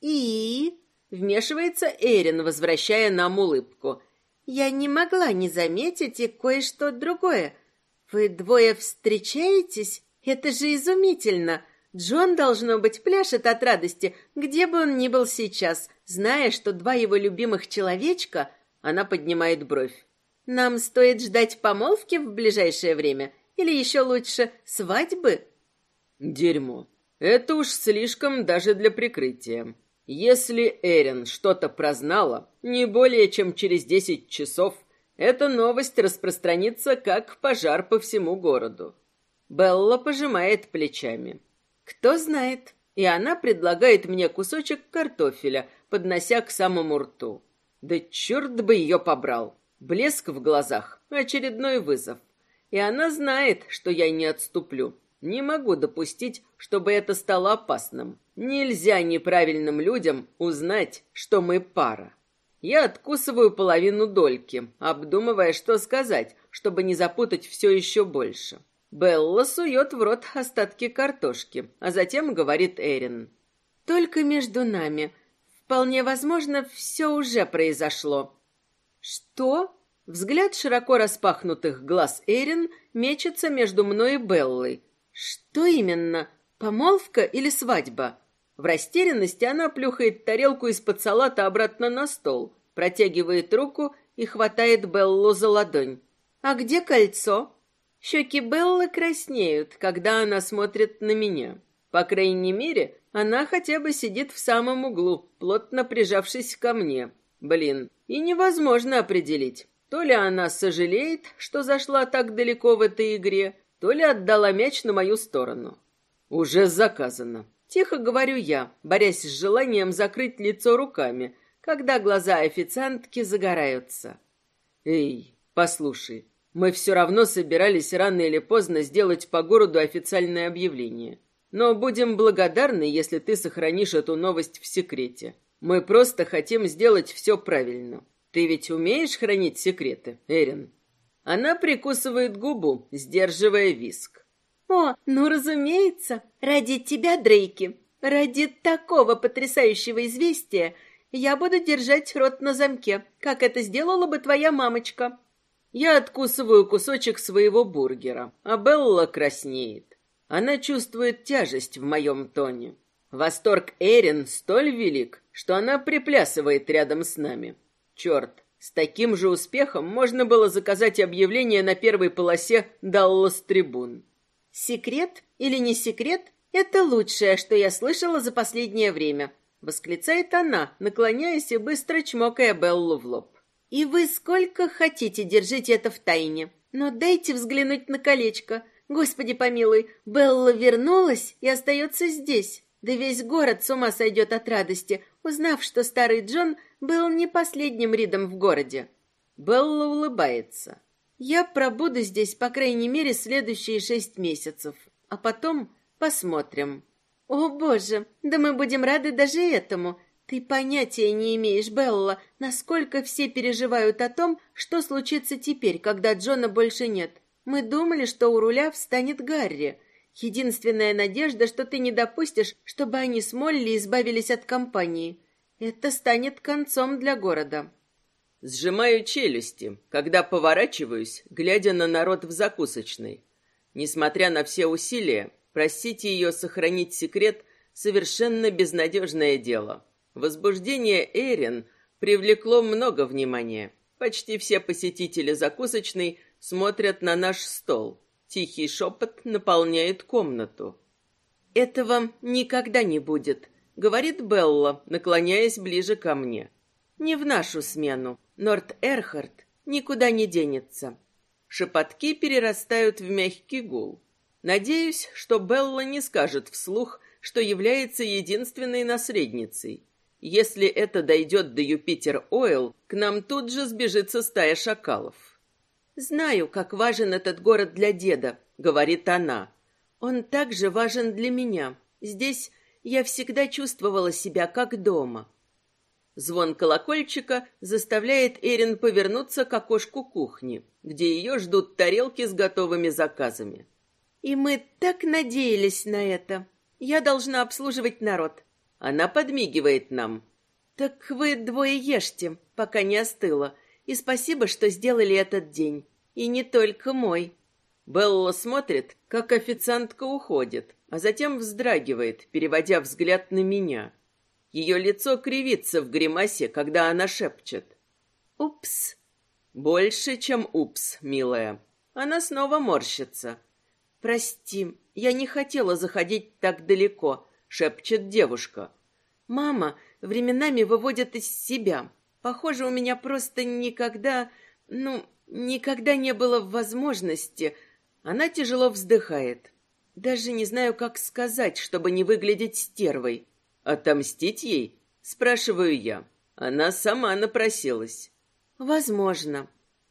И вмешивается Эрин, возвращая нам улыбку. Я не могла не заметить и кое-что другое. Вы двое встречаетесь? Это же изумительно. Джон, должно быть, пляшет от радости, где бы он ни был сейчас, зная, что два его любимых человечка... Она поднимает бровь. Нам стоит ждать помолвки в ближайшее время? Или еще лучше, свадьбы? Дерьмо. Это уж слишком даже для прикрытия. Если Эрин что-то прознала, не более чем через десять часов эта новость распространится как пожар по всему городу. Белла пожимает плечами. Кто знает. И она предлагает мне кусочек картофеля, поднося к самому рту. Да черт бы ее побрал. Блеск в глазах, очередной вызов. И она знает, что я не отступлю. Не могу допустить, чтобы это стало опасным. Нельзя неправильным людям узнать, что мы пара. Я откусываю половину дольки, обдумывая, что сказать, чтобы не запутать все еще больше. Белла сует в рот остатки картошки, а затем говорит Эрин. «Только между нами. Вполне возможно, все уже произошло». «Что?» Взгляд широко распахнутых глаз Эрин мечется между мной и Беллой. «Что именно? Помолвка или свадьба?» В растерянности она плюхает тарелку из-под салата обратно на стол, протягивает руку и хватает Беллу за ладонь. «А где кольцо?» Щеки Беллы краснеют, когда она смотрит на меня. По крайней мере, она хотя бы сидит в самом углу, плотно прижавшись ко мне. Блин, и невозможно определить, то ли она сожалеет, что зашла так далеко в этой игре, то ли отдала мяч на мою сторону. Уже заказано. Тихо говорю я, борясь с желанием закрыть лицо руками, когда глаза официантки загораются. Эй, послушай, мы все равно собирались рано или поздно сделать по городу официальное объявление. Но будем благодарны, если ты сохранишь эту новость в секрете. Мы просто хотим сделать все правильно. Ты ведь умеешь хранить секреты, Эрин?» Она прикусывает губу, сдерживая виск. «О, ну разумеется, ради тебя, Дрейки, ради такого потрясающего известия я буду держать рот на замке, как это сделала бы твоя мамочка». Я откусываю кусочек своего бургера, а Белла краснеет. Она чувствует тяжесть в моем тоне. Восторг Эрин столь велик, что она приплясывает рядом с нами. Черт, с таким же успехом можно было заказать объявление на первой полосе «Даллас Трибун». «Секрет или не секрет — это лучшее, что я слышала за последнее время», — восклицает она, наклоняясь и быстро чмокая Беллу в лоб. И вы сколько хотите держите это в тайне. Но дайте взглянуть на колечко. Господи помилуй, Белла вернулась и остается здесь. Да весь город с ума сойдет от радости, узнав, что старый Джон был не последним Ридом в городе. Белла улыбается. Я пробуду здесь, по крайней мере, следующие шесть месяцев. А потом посмотрим. О, боже, да мы будем рады даже этому. Ты понятия не имеешь, Белла, насколько все переживают о том, что случится теперь, когда Джона больше нет. Мы думали, что у руля встанет Гарри. Единственная надежда, что ты не допустишь, чтобы они с Молли избавились от компании. Это станет концом для города. Сжимаю челюсти, когда поворачиваюсь, глядя на народ в закусочной. Несмотря на все усилия, просить ее сохранить секрет — совершенно безнадежное дело. Возбуждение Эрин привлекло много внимания. Почти все посетители закусочной смотрят на наш стол. Тихий шепот наполняет комнату. «Этого никогда не будет», — говорит Белла, наклоняясь ближе ко мне. «Не в нашу смену. Норт Эрхард никуда не денется». Шепотки перерастают в мягкий гул. Надеюсь, что Белла не скажет вслух, что является единственной наследницей. Если это дойдет до Юпитер Ойл, к нам тут же сбежится стая шакалов. «Знаю, как важен этот город для деда», — говорит она. «Он также важен для меня. Здесь я всегда чувствовала себя как дома». Звон колокольчика заставляет Эрин повернуться к окошку кухни, где ее ждут тарелки с готовыми заказами. «И мы так надеялись на это. Я должна обслуживать народ. Она подмигивает нам. Так вы двое ешьте, пока не остыло. И спасибо, что сделали этот день. И не только мой. Белла смотрит, как официантка уходит, а затем вздрагивает, переводя взгляд на меня. Ее лицо кривится в гримасе, когда она шепчет. «Упс». «Больше, чем упс, милая». Она снова морщится. «Прости, я не хотела заходить так далеко шепчет девушка. Мама временами выводит из себя. Похоже, у меня просто никогда, ну, никогда не было возможности. Она тяжело вздыхает. Даже не знаю, как сказать, чтобы не выглядеть стервой. Отомстить ей? Спрашиваю я. Она сама напросилась. Возможно.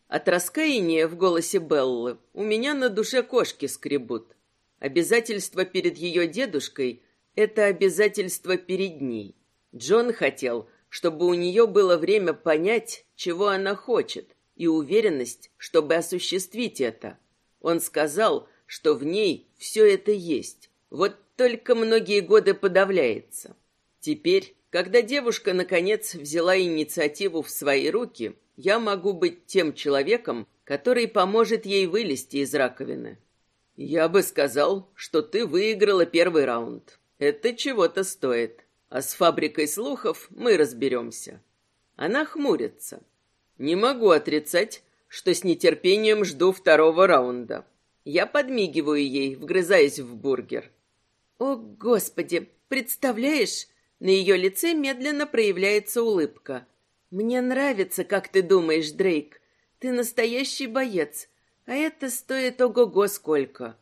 От раскаяния в голосе Беллы у меня на душе кошки скребут. Обязательство перед ее дедушкой это обязательство перед ней. Джон хотел, чтобы у нее было время понять, чего она хочет, и уверенность, чтобы осуществить это. Он сказал, что в ней все это есть. Вот только многие годы подавляется. Теперь, когда девушка наконец взяла инициативу в свои руки, я могу быть тем человеком, который поможет ей вылезти из раковины. Я бы сказал, что ты выиграла первый раунд. Это чего-то стоит. А с фабрикой слухов мы разберемся. Она хмурится. Не могу отрицать, что с нетерпением жду второго раунда. Я подмигиваю ей, вгрызаясь в бургер. О, господи, представляешь? На ее лице медленно проявляется улыбка. Мне нравится, как ты думаешь, Дрейк. Ты настоящий боец. А это стоит ого-го сколько.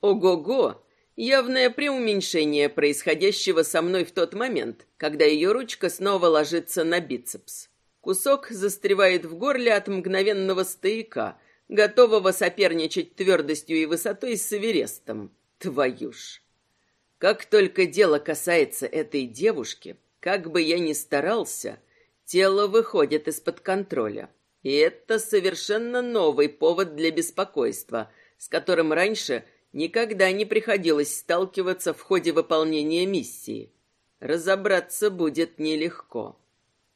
Ого-го Явное преуменьшение происходящего со мной в тот момент, когда ее ручка снова ложится на бицепс. Кусок застревает в горле от мгновенного стояка, готового соперничать твердостью и высотой с Эверестом. Твою ж! Как только дело касается этой девушки, Как бы я ни старался, тело выходит из-под контроля. И это совершенно новый повод для беспокойства, с которым раньше никогда не приходилось сталкиваться в ходе выполнения миссии. Разобраться будет нелегко.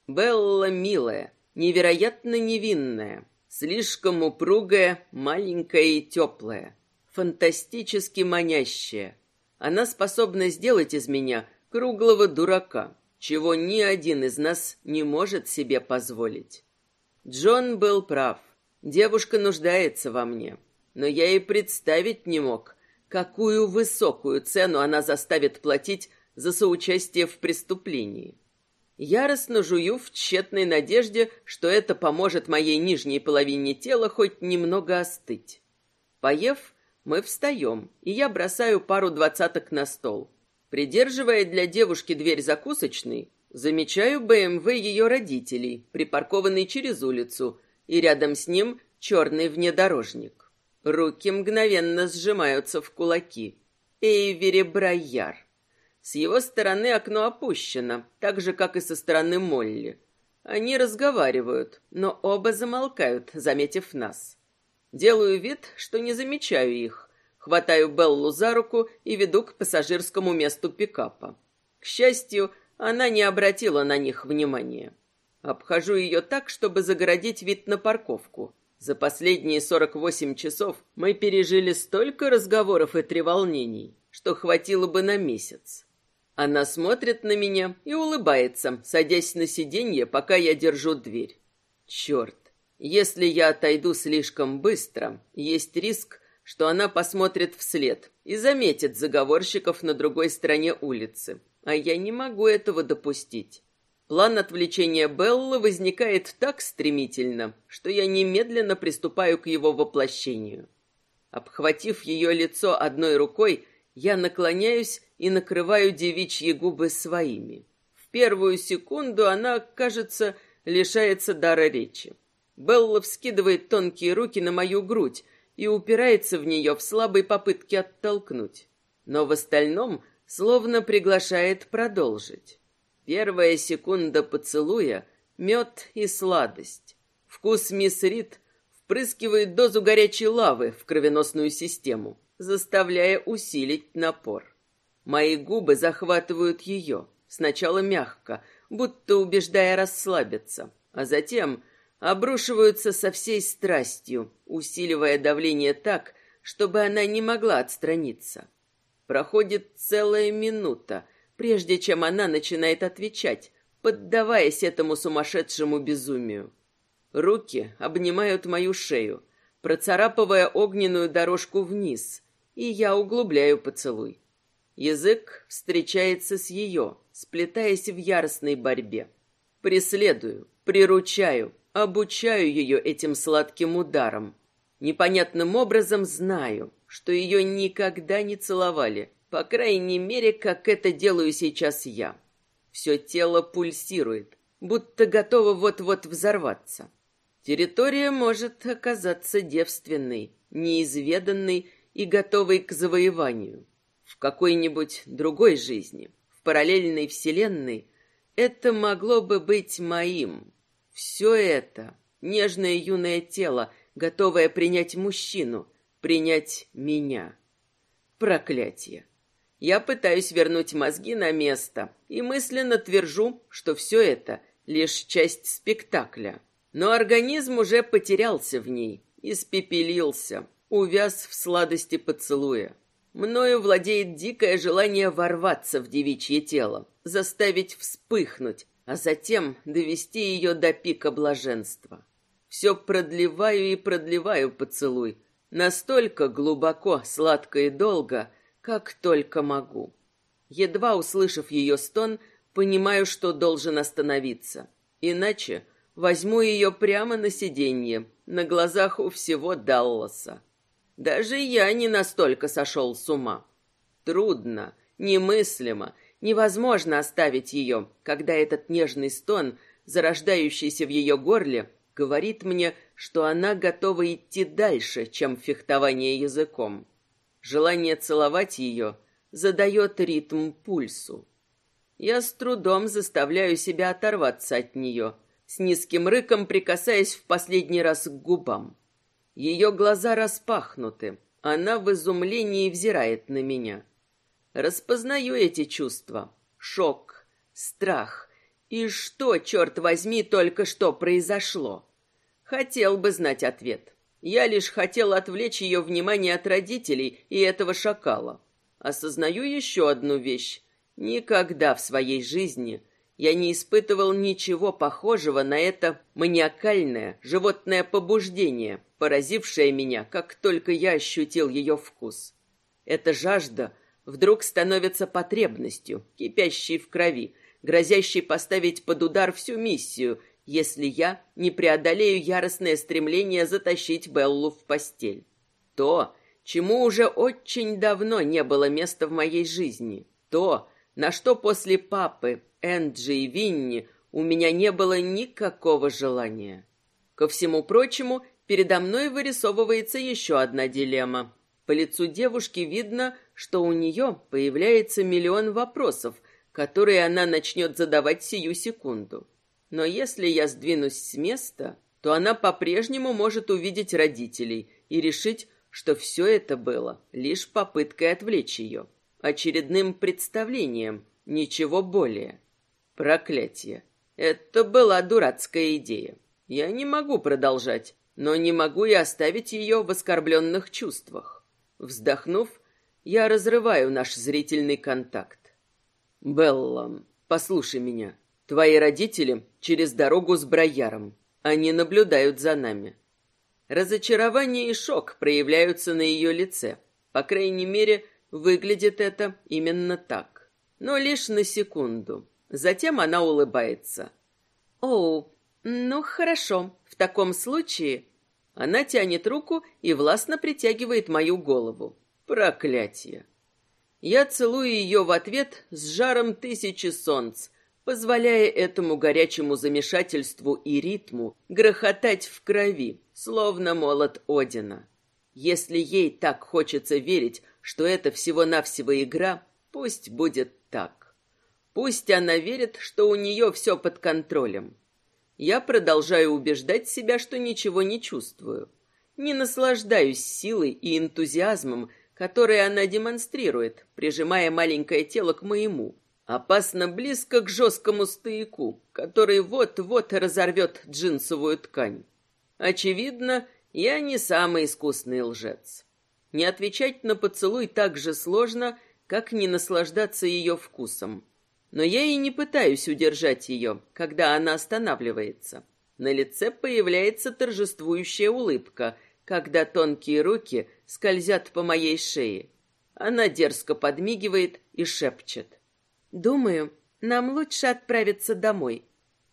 Белла милая, невероятно невинная, слишком упругая, маленькая и теплая, фантастически манящая. Она способна сделать из меня круглого дурака, чего ни один из нас не может себе позволить. Джон был прав. Девушка нуждается во мне. Но я и представить не мог, какую высокую цену она заставит платить за соучастие в преступлении. Яростно жую в тщетной надежде, что это поможет моей нижней половине тела хоть немного остыть. Поев, мы встаем, и я бросаю пару двадцаток на стол. Придерживая для девушки дверь закусочной, замечаю БМВ ее родителей, припаркованный через улицу, и рядом с ним черный внедорожник. Руки мгновенно сжимаются в кулаки. Эйвери Брайяр. С его стороны окно опущено, так же, как и со стороны Молли. Они разговаривают, но оба замолкают, заметив нас. Делаю вид, что не замечаю их. Хватаю Беллу за руку и веду к пассажирскому месту пикапа. К счастью, она не обратила на них внимания. Обхожу ее так, чтобы загородить вид на парковку. За последние 48 часов мы пережили столько разговоров и треволнений, что хватило бы на месяц. Она смотрит на меня и улыбается, садясь на сиденье, пока я держу дверь. Черт, если я отойду слишком быстро, есть риск, что она посмотрит вслед и заметит заговорщиков на другой стороне улицы. А я не могу этого допустить. План отвлечения Беллы возникает так стремительно, что я немедленно приступаю к его воплощению. Обхватив ее лицо одной рукой, я наклоняюсь и накрываю девичьи губы своими. В первую секунду она, кажется, лишается дара речи. Белла вскидывает тонкие руки на мою грудь и упирается в нее в слабой попытке оттолкнуть. Но в остальном словно приглашает продолжить. Первая секунда поцелуя — мед и сладость. Вкус мисс Рид впрыскивает дозу горячей лавы в кровеносную систему заставляя усилить напор. Мои губы захватывают ее, сначала мягко, будто убеждая расслабиться, а затем обрушиваются со всей страстью, усиливая давление так, чтобы она не могла отстраниться. Проходит целая минута, прежде чем она начинает отвечать, поддаваясь этому сумасшедшему безумию. Руки обнимают мою шею, процарапывая огненную дорожку вниз, и я углубляю поцелуй. Язык встречается с ее, сплетаясь в яростной борьбе. Преследую, приручаю, обучаю ее этим сладким ударом. Непонятным образом знаю, что ее никогда не целовали, по крайней мере, как это делаю сейчас я. Все тело пульсирует, будто готово вот-вот взорваться. Территория может оказаться девственной, неизведанной и готовый к завоеванию. В какой-нибудь другой жизни, в параллельной вселенной, это могло бы быть моим. Все это, нежное юное тело, готовое принять мужчину, принять меня. Проклятие. Я пытаюсь вернуть мозги на место и мысленно твержу, что все это лишь часть спектакля. Но организм уже потерялся в ней, испепелился, увяз в сладости поцелуя. Мною владеет дикое желание ворваться в девичье тело, заставить вспыхнуть, а затем довести ее до пика блаженства. Все продлеваю и продлеваю поцелуй, настолько глубоко, сладко и долго, как только могу. Едва услышав ее стон, понимаю, что должен остановиться. Иначе возьму ее прямо на сиденье, на глазах у всего Далласа. Даже я не настолько сошел с ума. Трудно, немыслимо, невозможно оставить ее, когда этот нежный стон, зарождающийся в ее горле, говорит мне, что она готова идти дальше, чем фехтование языком. Желание целовать ее задает ритм пульсу. Я с трудом заставляю себя оторваться от нее, с низким рыком прикасаясь в последний раз к губам. Ее глаза распахнуты, она в изумлении взирает на меня. Распознаю эти чувства. Шок, страх. И что, черт возьми, только что произошло? Хотел бы знать ответ. Я лишь хотел отвлечь ее внимание от родителей и этого шакала. Осознаю еще одну вещь. Никогда в своей жизни я не испытывал ничего похожего на это маниакальное животное побуждение, поразившее меня, как только я ощутил ее вкус. Эта жажда вдруг становится потребностью, кипящей в крови, грозящей поставить под удар всю миссию, если я не преодолею яростное стремление затащить Беллу в постель. То, чему уже очень давно не было места в моей жизни. То, на что после папы, Энджи и Винни у меня не было никакого желания. Ко всему прочему, передо мной вырисовывается еще одна дилемма. По лицу девушки видно, что у нее появляется миллион вопросов, которые она начнет задавать сию секунду. Но если я сдвинусь с места, то она по-прежнему может увидеть родителей и решить, что все это было лишь попыткой отвлечь ее, очередным представлением, ничего более. Проклятие. Это была дурацкая идея. Я не могу продолжать, но не могу и оставить ее в оскорбленных чувствах. Вздохнув, я разрываю наш зрительный контакт. Белла, послушай меня. Твои родители через дорогу с Брояром. Они наблюдают за нами. Разочарование и шок проявляются на ее лице. По крайней мере, выглядит это именно так. Но лишь на секунду. Затем она улыбается. «О, ну хорошо. В таком случае она тянет руку и властно притягивает мою голову. Проклятие. Я целую ее в ответ с жаром тысячи солнц, позволяя этому горячему замешательству и ритму грохотать в крови, словно молот Одина. Если ей так хочется верить, что это всего-навсего игра, пусть будет так. Пусть она верит, что у нее все под контролем. Я продолжаю убеждать себя, что ничего не чувствую. Не наслаждаюсь силой и энтузиазмом, которые она демонстрирует, прижимая маленькое тело к моему. Опасно близко к жесткому стояку, который вот-вот разорвет джинсовую ткань. Очевидно, я не самый искусный лжец. Не отвечать на поцелуй так же сложно, как не наслаждаться ее вкусом но я и не пытаюсь удержать ее, когда она останавливается. На лице появляется торжествующая улыбка, когда тонкие руки скользят по моей шее. Она дерзко подмигивает и шепчет. «Думаю, нам лучше отправиться домой».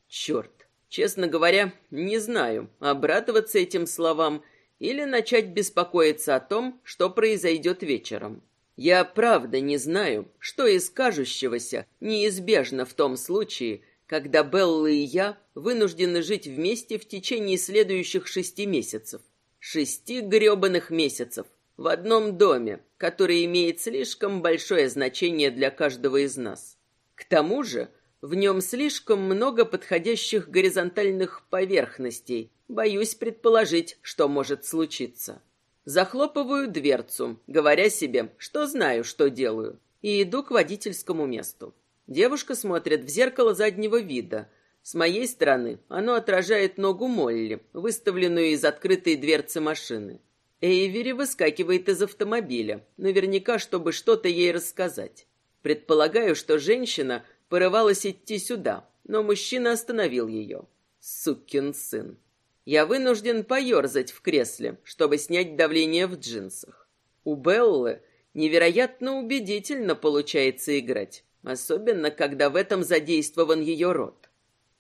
Черт, честно говоря, не знаю, обрадоваться этим словам или начать беспокоиться о том, что произойдет вечером. Я правда не знаю, что из кажущегося неизбежно в том случае, когда Белла и я вынуждены жить вместе в течение следующих шести месяцев. Шести грёбаных месяцев в одном доме, который имеет слишком большое значение для каждого из нас. К тому же, в нем слишком много подходящих горизонтальных поверхностей. Боюсь предположить, что может случиться. Захлопываю дверцу, говоря себе, что знаю, что делаю, и иду к водительскому месту. Девушка смотрит в зеркало заднего вида. С моей стороны оно отражает ногу Молли, выставленную из открытой дверцы машины. Эйвери выскакивает из автомобиля, наверняка, чтобы что-то ей рассказать. Предполагаю, что женщина порывалась идти сюда, но мужчина остановил ее. Сукин сын. Я вынужден поерзать в кресле, чтобы снять давление в джинсах. У Беллы невероятно убедительно получается играть, особенно когда в этом задействован ее рот.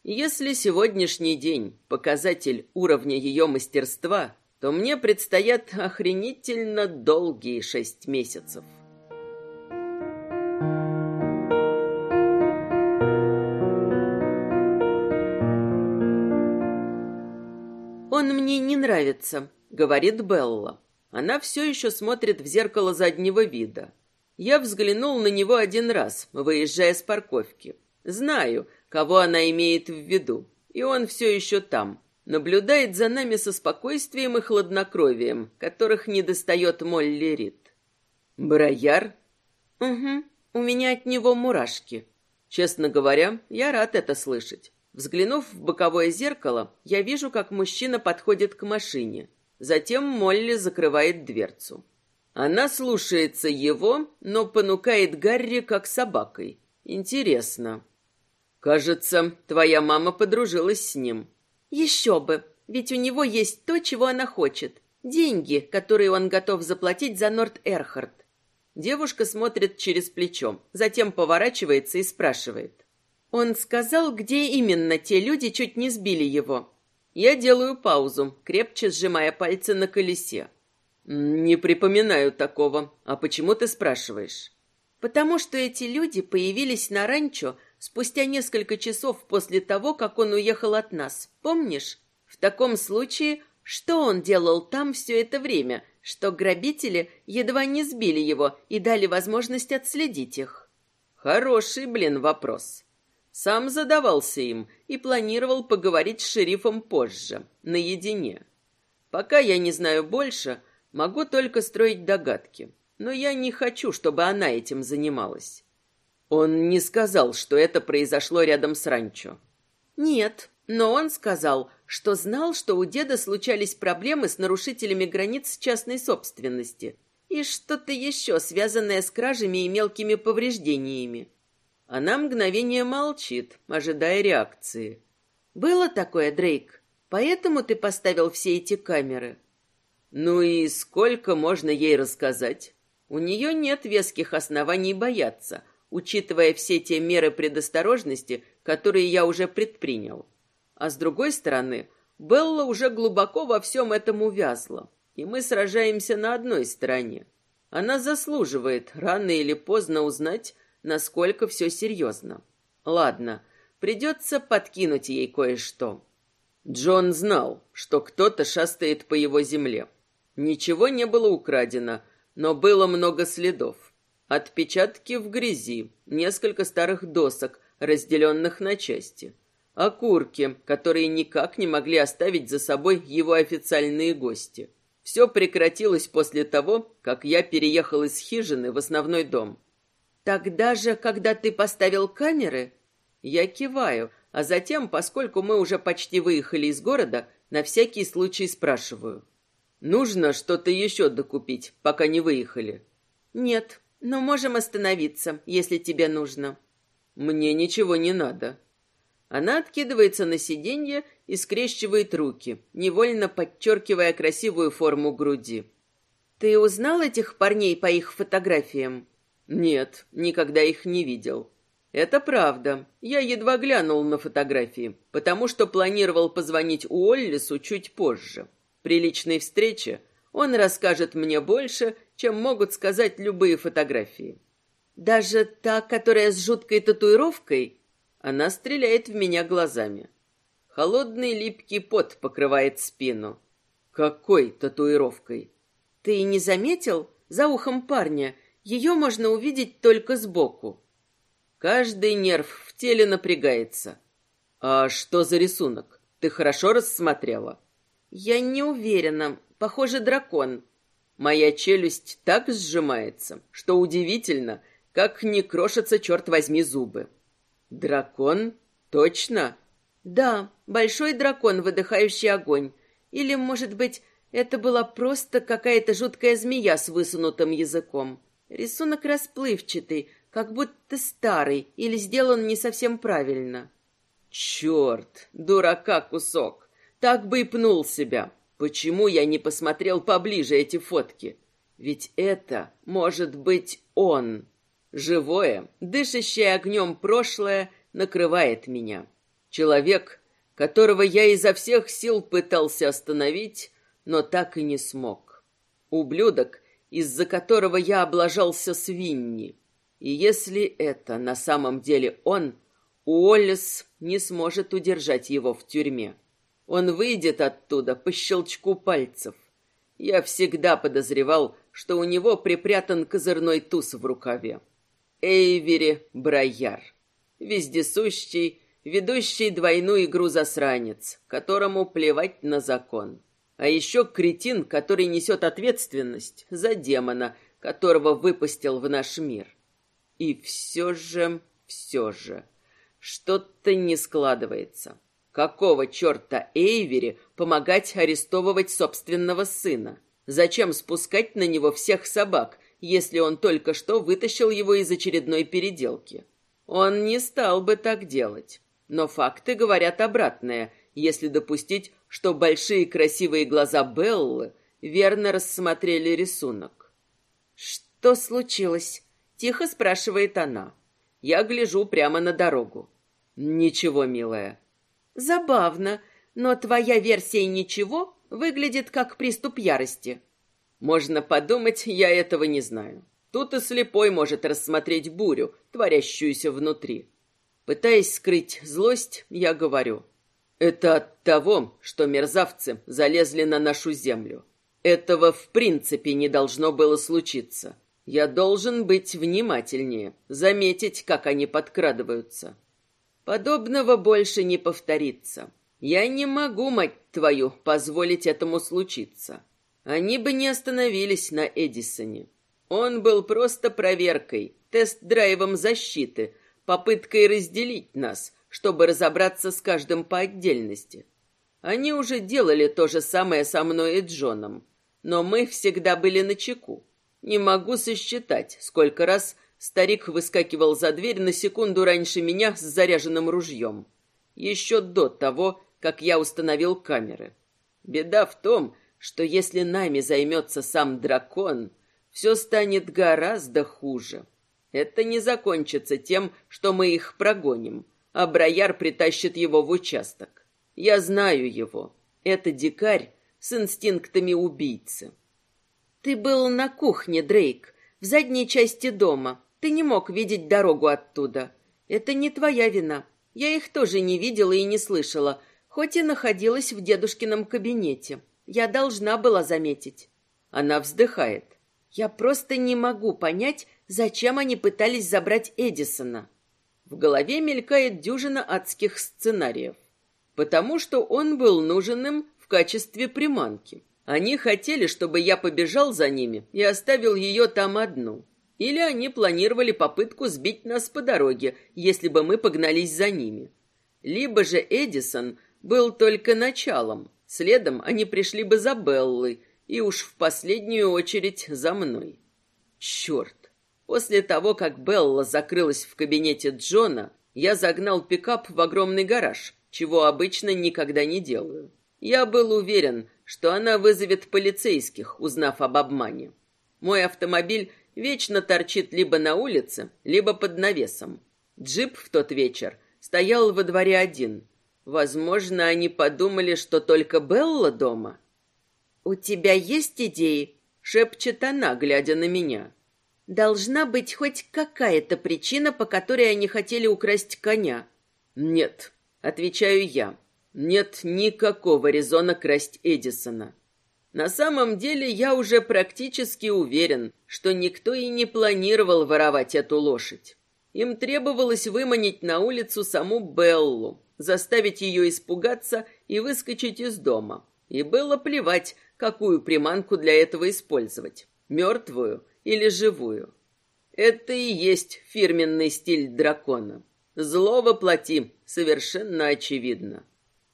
Если сегодняшний день показатель уровня ее мастерства, то мне предстоят охренительно долгие шесть месяцев. Мне не нравится», — говорит Белла. Она все еще смотрит в зеркало заднего вида. Я взглянул на него один раз, выезжая с парковки. Знаю, кого она имеет в виду, и он все еще там. Наблюдает за нами со спокойствием и хладнокровием, которых не достает Молли Рид. Брояр? Угу, у меня от него мурашки. Честно говоря, я рад это слышать. Взглянув в боковое зеркало, я вижу, как мужчина подходит к машине. Затем Молли закрывает дверцу. Она слушается его, но понукает Гарри как собакой. Интересно. Кажется, твоя мама подружилась с ним. Еще бы, ведь у него есть то, чего она хочет. Деньги, которые он готов заплатить за Норт Эрхард. Девушка смотрит через плечо, затем поворачивается и спрашивает. Он сказал, где именно те люди чуть не сбили его. Я делаю паузу, крепче сжимая пальцы на колесе. Не припоминаю такого. А почему ты спрашиваешь? Потому что эти люди появились на ранчо спустя несколько часов после того, как он уехал от нас. Помнишь? В таком случае, что он делал там все это время, что грабители едва не сбили его и дали возможность отследить их? Хороший, блин, вопрос. Сам задавался им и планировал поговорить с шерифом позже, наедине. Пока я не знаю больше, Могу только строить догадки, но я не хочу, чтобы она этим занималась. Он не сказал, что это произошло рядом с ранчо. Нет, но он сказал, что знал, что у деда случались проблемы с нарушителями границ частной собственности и что-то еще, связанное с кражами и мелкими повреждениями. Она мгновение молчит, ожидая реакции. Было такое, Дрейк. Поэтому ты поставил все эти камеры. Ну и сколько можно ей рассказать? У нее нет веских оснований бояться, учитывая все те меры предосторожности, которые я уже предпринял. А с другой стороны, Белла уже глубоко во всем этом увязла, и мы сражаемся на одной стороне. Она заслуживает рано или поздно узнать, насколько все серьезно. Ладно, придется подкинуть ей кое-что. Джон знал, что кто-то шастает по его земле. Ничего не было украдено, но было много следов. Отпечатки в грязи, несколько старых досок, разделенных на части. Окурки, которые никак не могли оставить за собой его официальные гости. Все прекратилось после того, как я переехал из хижины в основной дом. Тогда же, когда ты поставил камеры, я киваю, а затем, поскольку мы уже почти выехали из города, на всякий случай спрашиваю: Нужно что-то еще докупить, пока не выехали. Нет, но можем остановиться, если тебе нужно. Мне ничего не надо. Она откидывается на сиденье и скрещивает руки, невольно подчеркивая красивую форму груди. Ты узнал этих парней по их фотографиям? Нет, никогда их не видел. Это правда. Я едва глянул на фотографии, потому что планировал позвонить Уоллису чуть позже. При личной встрече он расскажет мне больше, чем могут сказать любые фотографии. Даже та, которая с жуткой татуировкой, она стреляет в меня глазами. Холодный липкий пот покрывает спину. Какой татуировкой? Ты не заметил? За ухом парня. Ее можно увидеть только сбоку. Каждый нерв в теле напрягается. А что за рисунок? Ты хорошо рассмотрела? Я не уверена. Похоже, дракон. Моя челюсть так сжимается, что удивительно, как не крошатся, черт возьми, зубы. Дракон? Точно? Да, большой дракон, выдыхающий огонь. Или, может быть, это была просто какая-то жуткая змея с высунутым языком. Рисунок расплывчатый, как будто старый или сделан не совсем правильно. Черт, дурака кусок. Так бы и пнул себя. Почему я не посмотрел поближе эти фотки? Ведь это может быть он. Живое, дышащее огнем прошлое накрывает меня. Человек, которого я изо всех сил пытался остановить, но так и не смог. Ублюдок, из-за которого я облажался свиньи. И если это на самом деле он, Уоллес не сможет удержать его в тюрьме. Он выйдет оттуда по щелчку пальцев. Я всегда подозревал, что у него припрятан козырной туз в рукаве. Эйвери Брайяр. Вездесущий, ведущий двойную игру засранец, которому плевать на закон. А еще кретин, который несет ответственность за демона, которого выпустил в наш мир. И все же, все же, что-то не складывается. Какого черта Эйвери помогать арестовывать собственного сына? Зачем спускать на него всех собак, если он только что вытащил его из очередной переделки? Он не стал бы так делать. Но факты говорят обратное, если допустить, что большие красивые глаза Беллы верно рассмотрели рисунок. «Что случилось?» — тихо спрашивает она. Я гляжу прямо на дорогу. «Ничего, милая». «Забавно, но твоя версия «ничего» выглядит как приступ ярости». Можно подумать, я этого не знаю. Тут и слепой может рассмотреть бурю, творящуюся внутри. Пытаясь скрыть злость, я говорю. Это от того, что мерзавцы залезли на нашу землю. Этого в принципе не должно было случиться. Я должен быть внимательнее, заметить, как они подкрадываются. Подобного больше не повторится. Я не могу, мать твою, позволить этому случиться. Они бы не остановились на Эдисоне. Он был просто проверкой, тест-драйвом защиты, попыткой разделить нас, чтобы разобраться с каждым по отдельности. Они уже делали то же самое со мной и Джоном, но мы всегда были на чеку. Не могу сосчитать, сколько раз старик выскакивал за дверь на секунду раньше меня с заряженным ружьем. Еще до того, как я установил камеры. Беда в том, что если нами займется сам дракон, все станет гораздо хуже. Это не закончится тем, что мы их прогоним, а Брояр притащит его в участок. Я знаю его. Это дикарь с инстинктами убийцы. Ты был на кухне, Дрейк, в задней части дома. Ты не мог видеть дорогу оттуда. Это не твоя вина. Я их тоже не видела и не слышала, хоть и находилась в дедушкином кабинете. Я должна была заметить. Она вздыхает. Я просто не могу понять, зачем они пытались забрать Эдисона. В голове мелькает дюжина адских сценариев. Потому что он был нужен им в качестве приманки. Они хотели, чтобы я побежал за ними и оставил ее там одну. Или они планировали попытку сбить нас по дороге, если бы мы погнались за ними. Либо же Эдисон был только началом. Следом они пришли бы за Беллой, и уж в последнюю очередь за мной. Черт! После того, как Белла закрылась в кабинете Джона, я загнал пикап в огромный гараж, чего обычно никогда не делаю. Я был уверен, что она вызовет полицейских, узнав об обмане. Мой автомобиль вечно торчит либо на улице, либо под навесом. Джип в тот вечер стоял во дворе один. Возможно, они подумали, что только Белла дома. «У тебя есть идеи?» — шепчет она, глядя на меня. «Должна быть хоть какая-то причина, по которой они хотели украсть коня». «Нет», — отвечаю я. «Нет никакого резона красть Эдисона». На самом деле я уже практически уверен, что никто и не планировал воровать эту лошадь. Им требовалось выманить на улицу саму Беллу, заставить ее испугаться и выскочить из дома. И было плевать, какую приманку для этого использовать, мертвую или живую. Это и есть фирменный стиль дракона. Зло воплоти, совершенно очевидно.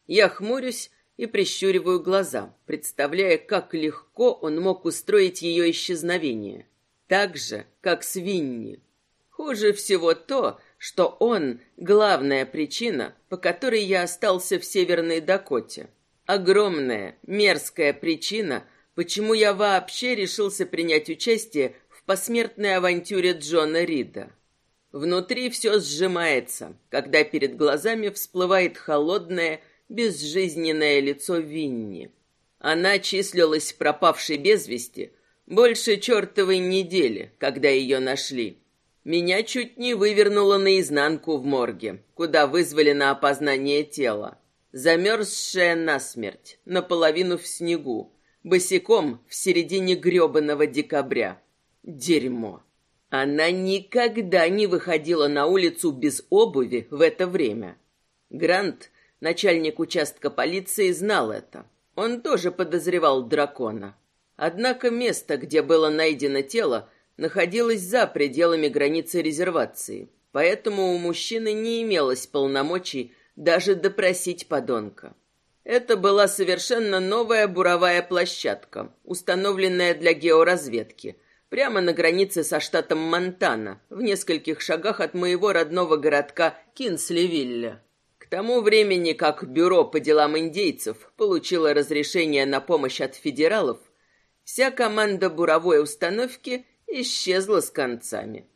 Я хмурюсь и прищуриваю глаза, представляя, как легко он мог устроить ее исчезновение. Так же, как с. Хуже всего то, что он — главная причина, по которой я остался в Северной Дакоте. Огромная, мерзкая причина, почему я вообще решился принять участие в посмертной авантюре Джона Рида. Внутри все сжимается, когда перед глазами всплывает холодное, безжизненное лицо Винни. Она числилась пропавшей без вести больше чертовой недели, когда ее нашли. Меня чуть не вывернуло наизнанку в морге, куда вызвали на опознание тела замерзшая насмерть, наполовину в снегу, босиком в середине грёбаного декабря. Дерьмо. Она никогда не выходила на улицу без обуви в это время. Грант, начальник участка полиции, знал это. Он тоже подозревал дракона. Однако место, где было найдено тело, находилось за пределами границы резервации, поэтому у мужчины не имелось полномочий даже допросить подонка. Это была совершенно новая буровая площадка, установленная для георазведки, прямо на границе со штатом Монтана, в нескольких шагах от моего родного городка Кинсливилля. К тому времени, как Бюро по делам индейцев получило разрешение на помощь от федералов, вся команда буровой установки исчезла с концами.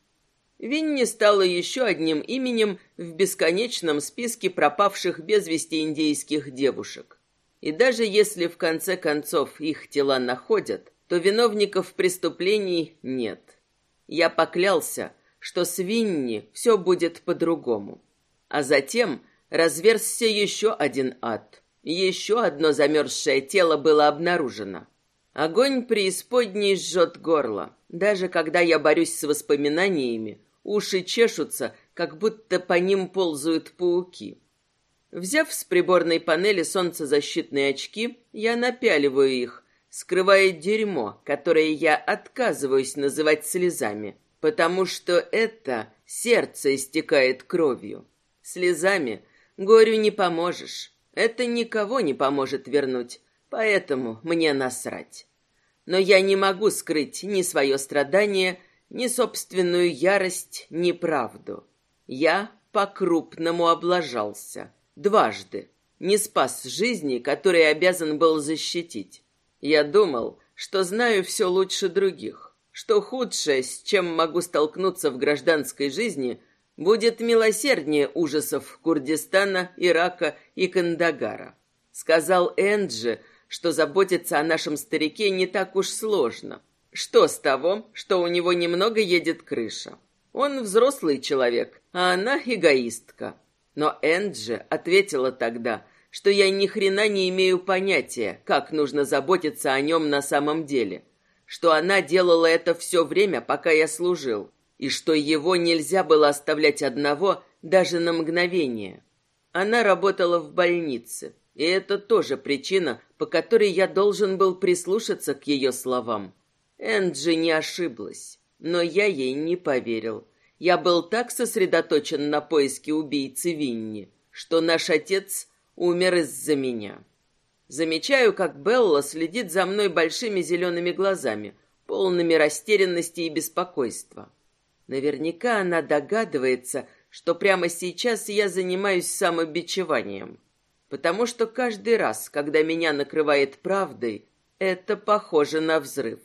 Винни стала еще одним именем в бесконечном списке пропавших без вести индейских девушек. И даже если в конце концов их тела находят, то виновников преступлений нет. Я поклялся, что с Винни все будет по-другому. А затем разверзся еще один ад. Еще одно замерзшее тело было обнаружено. Огонь преисподней жжет горло. Даже когда я борюсь с воспоминаниями, уши чешутся, как будто по ним ползают пауки. Взяв с приборной панели солнцезащитные очки, я напяливаю их, скрывая дерьмо, которое я отказываюсь называть слезами, потому что это сердце истекает кровью. Слезами Горю не поможешь. Это никого не поможет вернуть, поэтому мне насрать. Но я не могу скрыть ни свое страдание, ни собственную ярость, ни правду. Я по-крупному облажался. Дважды. Не спас жизни, которые обязан был защитить. Я думал, что знаю все лучше других, что худшее, с чем могу столкнуться в гражданской жизни – будет милосерднее ужасов Курдистана, Ирака и Кандагара. Сказал Энджи, что заботиться о нашем старике не так уж сложно. Что с того, что у него немного едет крыша? Он взрослый человек, а она эгоистка. Но Энджи ответила тогда, что я ни хрена не имею понятия, как нужно заботиться о нем на самом деле, что она делала это все время, пока я служил, и что его нельзя было оставлять одного даже на мгновение. Она работала в больнице, и это тоже причина, по которой я должен был прислушаться к ее словам. Энджи не ошиблась, но я ей не поверил. Я был так сосредоточен на поиске убийцы Винни, что наш отец умер из-за меня. Замечаю, как Белла следит за мной большими зелеными глазами, полными растерянности и беспокойства. Наверняка она догадывается, что прямо сейчас я занимаюсь самобичеванием. Потому что каждый раз, когда меня накрывает правдой, это похоже на взрыв.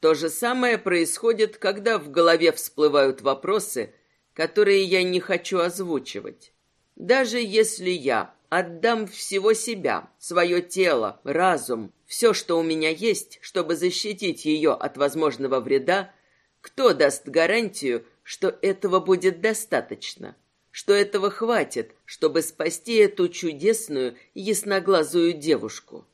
То же самое происходит, когда в голове всплывают вопросы, которые я не хочу озвучивать. Даже если я отдам всего себя, свое тело, разум, все, что у меня есть, чтобы защитить ее от возможного вреда, кто даст гарантию, что этого будет достаточно? Что этого хватит, чтобы спасти эту чудесную, ясноглазую девушку?